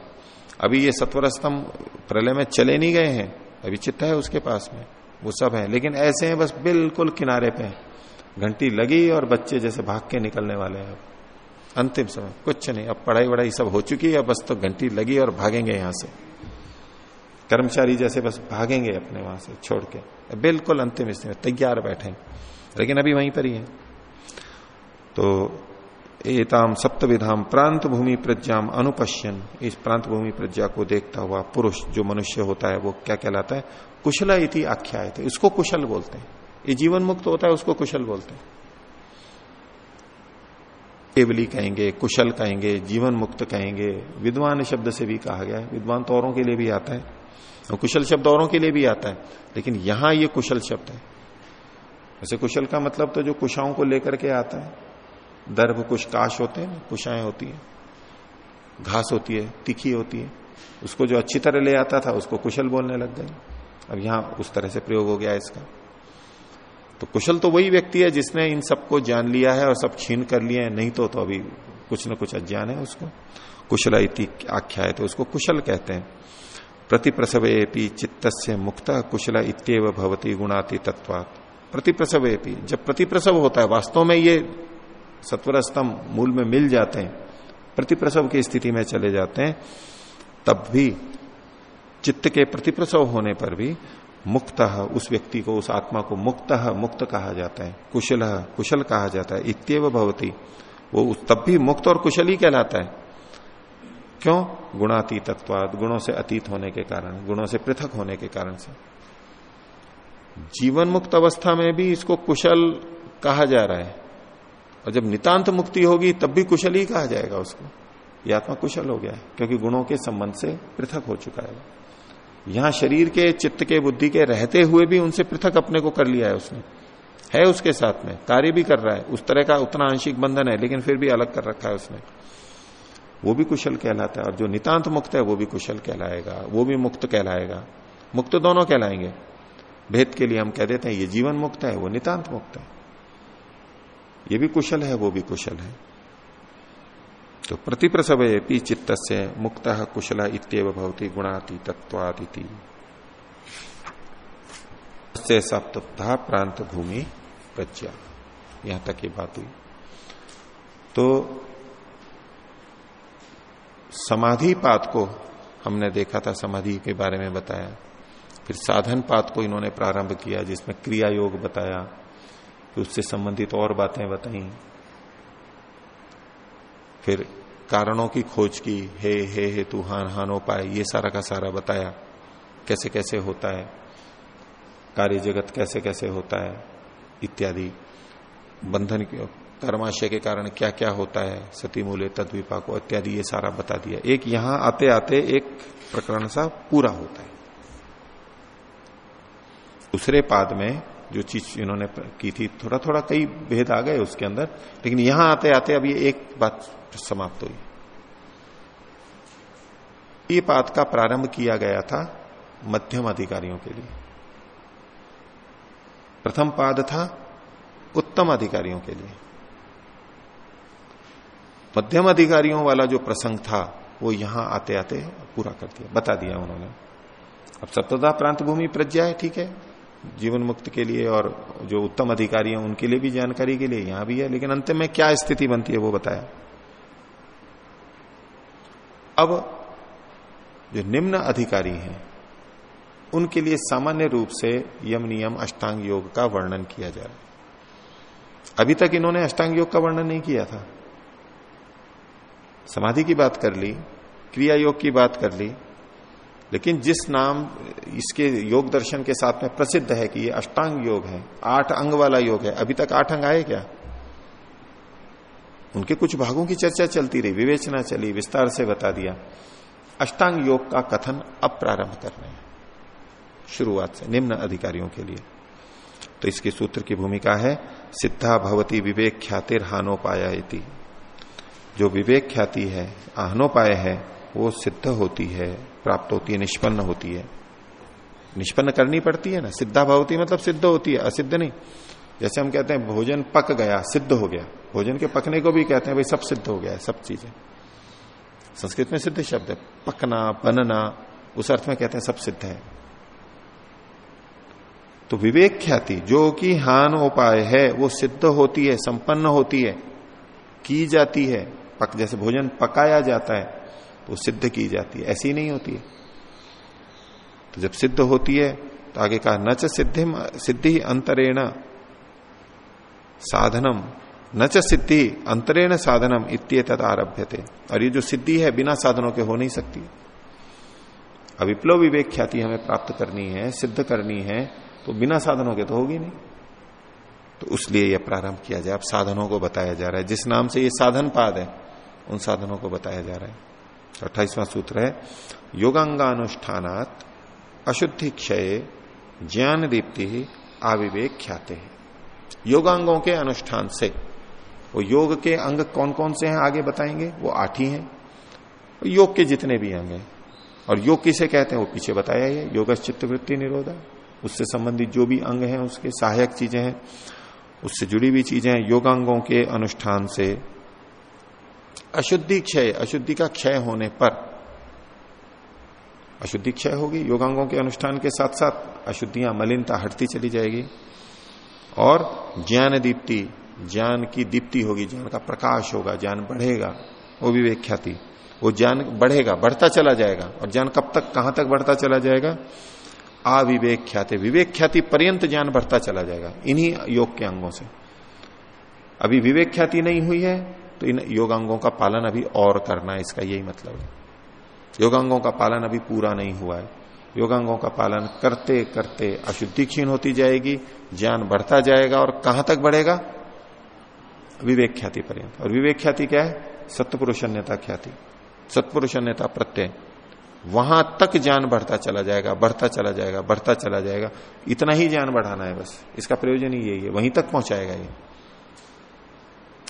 अभी ये सत्वर स्तंभ प्रलय में चले नहीं गए हैं। अभी चित्त है उसके पास में। वो सब है। लेकिन ऐसे हैं बस बिल्कुल किनारे पे घंटी लगी और बच्चे जैसे भाग के निकलने वाले हैं अंतिम समय। कुछ नहीं, अब पढ़ाई वढ़ाई सब हो चुकी है, बस तो घंटी लगी और भागेंगे यहाँ से। कर्मचारी जैसे बस भागेंगे अपने वहाँ से, छोड़ के। बिल्कुल अंतिम स्थिति में तैयार बैठे लेकिन अभी वहीं पर ही है। तो एताम सप्तविधाम प्रांत भूमि प्रज्ञाम अनुपश्यन। इस प्रांत भूमि प्रज्ञा को देखता हुआ पुरुष जो मनुष्य होता है, वो क्या कहलाता है? कुशला इति आख्या उसको कुशल बोलते हैं। ये जीवन मुक्त होता है, उसको कुशल बोलते हैं। केवली कहेंगे, कुशल कहेंगे, जीवन मुक्त कहेंगे। विद्वान शब्द से भी कहा गया है। विद्वान तो औरों के लिए भी आता है। और कुशल शब्द औरों के लिए भी आता है। लेकिन यहाँ ये कुशल शब्द है। वैसे कुशल का मतलब तो जो कुशाओं को लेकर के आता है। दर्भ, कुश, काश होते हैं, कुशाएँ होती है। घास होती है, तीखी होती है। उसको जो अच्छी तरह ले आता था, उसको कुशल बोलने लग गए। अब यहाँ उस तरह से प्रयोग हो गया इसका। तो कुशल तो वही व्यक्ति है जिसने इन सबको जान लिया है और सब छीन कर लिए हैं। नहीं तो तो अभी कुछ न कुछ अज्ञान है उसको। कुशल आख्या है तो उसको कुशल कहते हैं। प्रति प्रसवेपी चित्त से मुक्त कुशल इतव भवती गुणाति तत्वात प्रति प्रसवेपी जब प्रति प्रसव होता है, वास्तव में ये सत्वर स्तंभ मूल में मिल जाते हैं प्रति प्रसव की स्थिति में चले जाते हैं, तब भी चित्त के प्रतिप्रसव होने पर भी मुक्त, उस व्यक्ति को, उस आत्मा को मुक्त मुक्त कहा जाता है। कुशल कुशल कहा जाता है। इतव भवती। वो तब भी मुक्त और कुशल ही कहलाता है। क्यों? गुणातीत तत्वाद गुणों से अतीत होने के कारण, गुणों से पृथक होने के कारण से। जीवन मुक्त अवस्था में भी इसको कुशल कहा जा रहा है। और जब नितांत मुक्ति होगी, तब भी कुशल ही कहा जाएगा उसको। यह आत्मा कुशल हो गया है, क्योंकि गुणों के संबंध से पृथक हो चुका है। यहाँ शरीर के, चित्त के, बुद्धि के रहते हुए भी उनसे पृथक अपने को कर लिया है उसने। है उसके साथ में, कार्य भी कर रहा है। उस तरह का उतना आंशिक बंधन है, लेकिन फिर भी अलग कर रखा है उसने। वो भी कुशल कहलाता है, और जो नितांत मुक्त है, वो भी कुशल कहलाएगा, वो भी मुक्त कहलाएगा। मुक्त दोनों कहलाएँगे। भेद के लिए हम कह देते हैं, ये जीवन मुक्त है, वो नितांत मुक्त है। ये भी कुशल है, वो भी कुशल है। तो प्रतिप्रसवे चित्त से मुक्त कुशल इतव भवती गुणाति तत्वादिति से सप्तः प्रांत भूमि प्रज्ञा यहाँ तक ये बात हुई। तो समाधि पात को हमने देखा था, समाधि के बारे में बताया। फिर साधन पात को इन्होंने प्रारंभ किया, जिसमें क्रिया योग बताया फिर उससे संबंधित और बातें बताई। फिर कारणों की खोज की, हे हे हे, तू हान, हानो पाए, ये सारा का सारा बताया, कैसे कैसे होता है? कार्य जगत कैसे कैसे होता है? इत्यादि। बंधन कर्माशय के कारण क्या क्या होता है? सती मूल्य तद्विपा को इत्यादि, ये सारा बता दिया। एक यहाँ आते आते एक प्रकरण सा पूरा होता है। दूसरे पाद में जो चीज़ इन्होंने की थी थोड़ा थोड़ा कई भेद आ गए उसके अंदर, लेकिन यहाँ आते आते अब ये एक बात समाप्त हुई। ये पाद का प्रारंभ किया गया था मध्यम अधिकारियों के लिए। प्रथम पाद था उत्तम अधिकारियों के लिए। मध्यम अधिकारियों वाला जो प्रसंग था, वो यहाँ आते आते पूरा कर दिया। बता दिया उन्होंने। अब सप्तदा प्रांत भूमि प्रज्ञा है, ठीक है। जीवन मुक्त के लिए और जो उत्तम अधिकारी हैं, उनके लिए भी जानकारी के लिए यहाँ भी है, लेकिन अंत में क्या स्थिति बनती है वो बताया अब जो निम्न अधिकारी हैं, उनके लिए सामान्य रूप से यम नियम अष्टांग योग का वर्णन किया जा रहा है। अभी तक इन्होंने अष्टांग योग का वर्णन नहीं किया था। समाधि की बात कर ली, क्रिया योग की बात कर ली, लेकिन जिस नाम इसके योग दर्शन के साथ में प्रसिद्ध है कि ये अष्टांग योग है, आठ अंग वाला योग है। अभी तक आठ अंग आए क्या? उनके कुछ भागों की चर्चा चलती रही, विवेचना चली, विस्तार से बता दिया। अष्टांग योग का कथन अब प्रारंभ कर रहे हैं। शुरुआत से, निम्न अधिकारियों के लिए। तो इसके सूत्र की भूमिका है, सिद्धा भवती विवेक ख्यातिर हानोपाया जो विवेक ख्याति है, आहनोपाय है, वो सिद्ध होती है, प्राप्त होती है, निष्पन्न होती है। निष्पन्न करनी पड़ती है ना? सिद्धा भवती मतलब सिद्ध होती है, असिद्ध नहीं। जैसे हम कहते हैं भोजन पक गया, सिद्ध हो गया। भोजन के पकने को भी कहते हैं, भाई सब सिद्ध हो गया है, सब चीज़ें। संस्कृत में सिद्ध शब्द है, पकना, बनना, उस अर्थ में कहते हैं सब सिद्ध है। तो विवेक ख्याति, जो कि हान उपाय है, वो सिद्ध होती है, संपन्न होती है, की जाती है। पक, जैसे भोजन पकाया जाता है तो सिद्ध की जाती है, ऐसी नहीं होती है। तो जब सिद्ध होती है तो आगे कहा, न च सिद्धि सिद्धि अंतरेण साधनम। न च सिद्धि, अंतरेण साधनम इत्य आरभ्य थे और ये जो सिद्धि है, बिना साधनों के हो नहीं सकती। अविप्लव विवेक ख्याति हमें प्राप्त करनी है, सिद्ध करनी है तो बिना साधनों के तो होगी नहीं। तो उसलिए यह प्रारंभ किया जाए। अब साधनों को बताया जा रहा है। जिस नाम से ये साधन पाद है, उन साधनों को बताया जा रहा है। अट्ठाईसवां सूत्र है, योगांगानुष्ठानात अशुद्धि क्षय ज्ञान दीप्ति आविवेक ख्याते हैं योगांगों के अनुष्ठान से। वो योग के अंग कौन कौन से हैं, आगे बताएँगे? वो आठ ही। हैं योग के जितने भी अंग हैं। और योग किसे कहते हैं? वो पीछे बताया ही योग चित्त वृत्ति निरोधा। उससे संबंधित जो भी अंग हैं, उसके सहायक चीज़ें हैं। उससे जुड़ी हुई चीज़ें योगांगों के अनुष्ठान से। अशुद्धि क्षय, अशुद्धि का क्षय होने पर। अशुद्धि क्षय होगी, योगांगों के अनुष्ठान के साथ साथ अशुद्धियाँ, मलिनता, हटती चली जाएगी। और ज्ञान दीप्ति, ज्ञान की दीप्ति होगी, ज्ञान का प्रकाश होगा, ज्ञान बढ़ेगा, वो विवेक ख्याति वो ज्ञान बढ़ेगा, बढ़ता चला जाएगा, और ज्ञान कब तक, कहाँ तक बढ़ता चला जाएगा? अविवेक ख्याति विवेक ख्याति पर्यंत ज्ञान बढ़ता चला जाएगा, इन्हीं योग के अंगों से। अभी विवेक ख्याति नहीं हुई है तो इन योगांगों का पालन अभी और करना है, इसका यही मतलब है। योगांगों का पालन अभी पूरा नहीं हुआ है। योगांगों का पालन करते करते अशुद्धि क्षीण होती जाएगी ज्ञान बढ़ता जाएगा और कहाँ तक बढ़ेगा? विवेक ख्याति पर्यंत। और विवेक ख्याति क्या है? सत्पुरुषन्यता ख्याति। सत्पुरुषन्यता प्रत्यय। वहाँ तक ज्ञान बढ़ता चला जाएगा, बढ़ता चला जाएगा, बढ़ता चला जाएगा। इतना ही ज्ञान बढ़ाना है बस। इसका प्रयोजन ही यही है। वहीं तक पहुंचाएगा ये।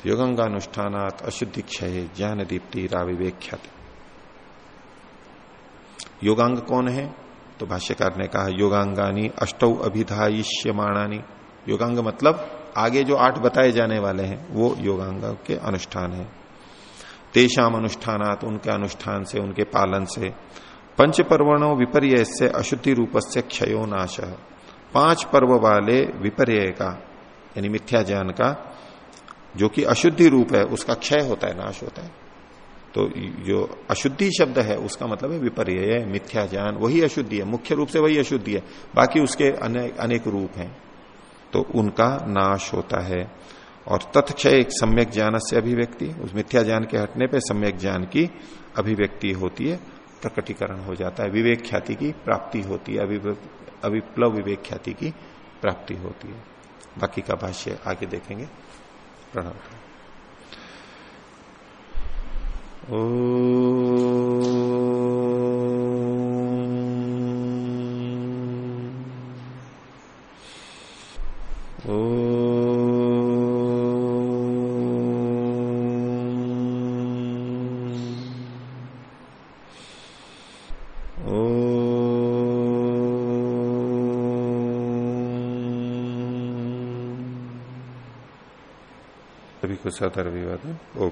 योगंगानुष्ठानात अशुद्धि क्षय ज्ञान दीप्ति राविवेक ख्याति योगांग कौन है? तो भाष्यकार ने कहा, योगांगानी अष्टौ अभिधायिष्यमाणानी। योगांग मतलब आगे जो आठ बताए जाने वाले हैं, वो योगांग के अनुष्ठान है। तेषाम अनुष्ठानात, उनके अनुष्ठान से, उनके पालन से पंच पर्वणों विपर्य से अशुद्धि रूप से क्षयो नाश। पाँच पर्व वाले विपर्य का, यानी मिथ्या ज्ञान का, जो कि अशुद्धि रूप है, उसका क्षय होता है, नाश होता है। तो जो अशुद्धि शब्द है, उसका मतलब है विपर्य मिथ्या ज्ञान वही अशुद्धि है। मुख्य रूप से वही अशुद्धि है। बाकी उसके अनेक अनेक रूप हैं। तो उनका नाश होता है। और तत्क्षय एक सम्यक ज्ञान से अभिव्यक्ति उस मिथ्या ज्ञान के हटने पर सम्यक ज्ञान की अभिव्यक्ति होती है, प्रकटीकरण हो जाता है। विवेक ख्याति की प्राप्ति होती है। अविप्लव विवेक ख्याति की प्राप्ति होती है। बाकी का भाष्य आगे देखेंगे। प्रणव ओ सतर विवाद ओम।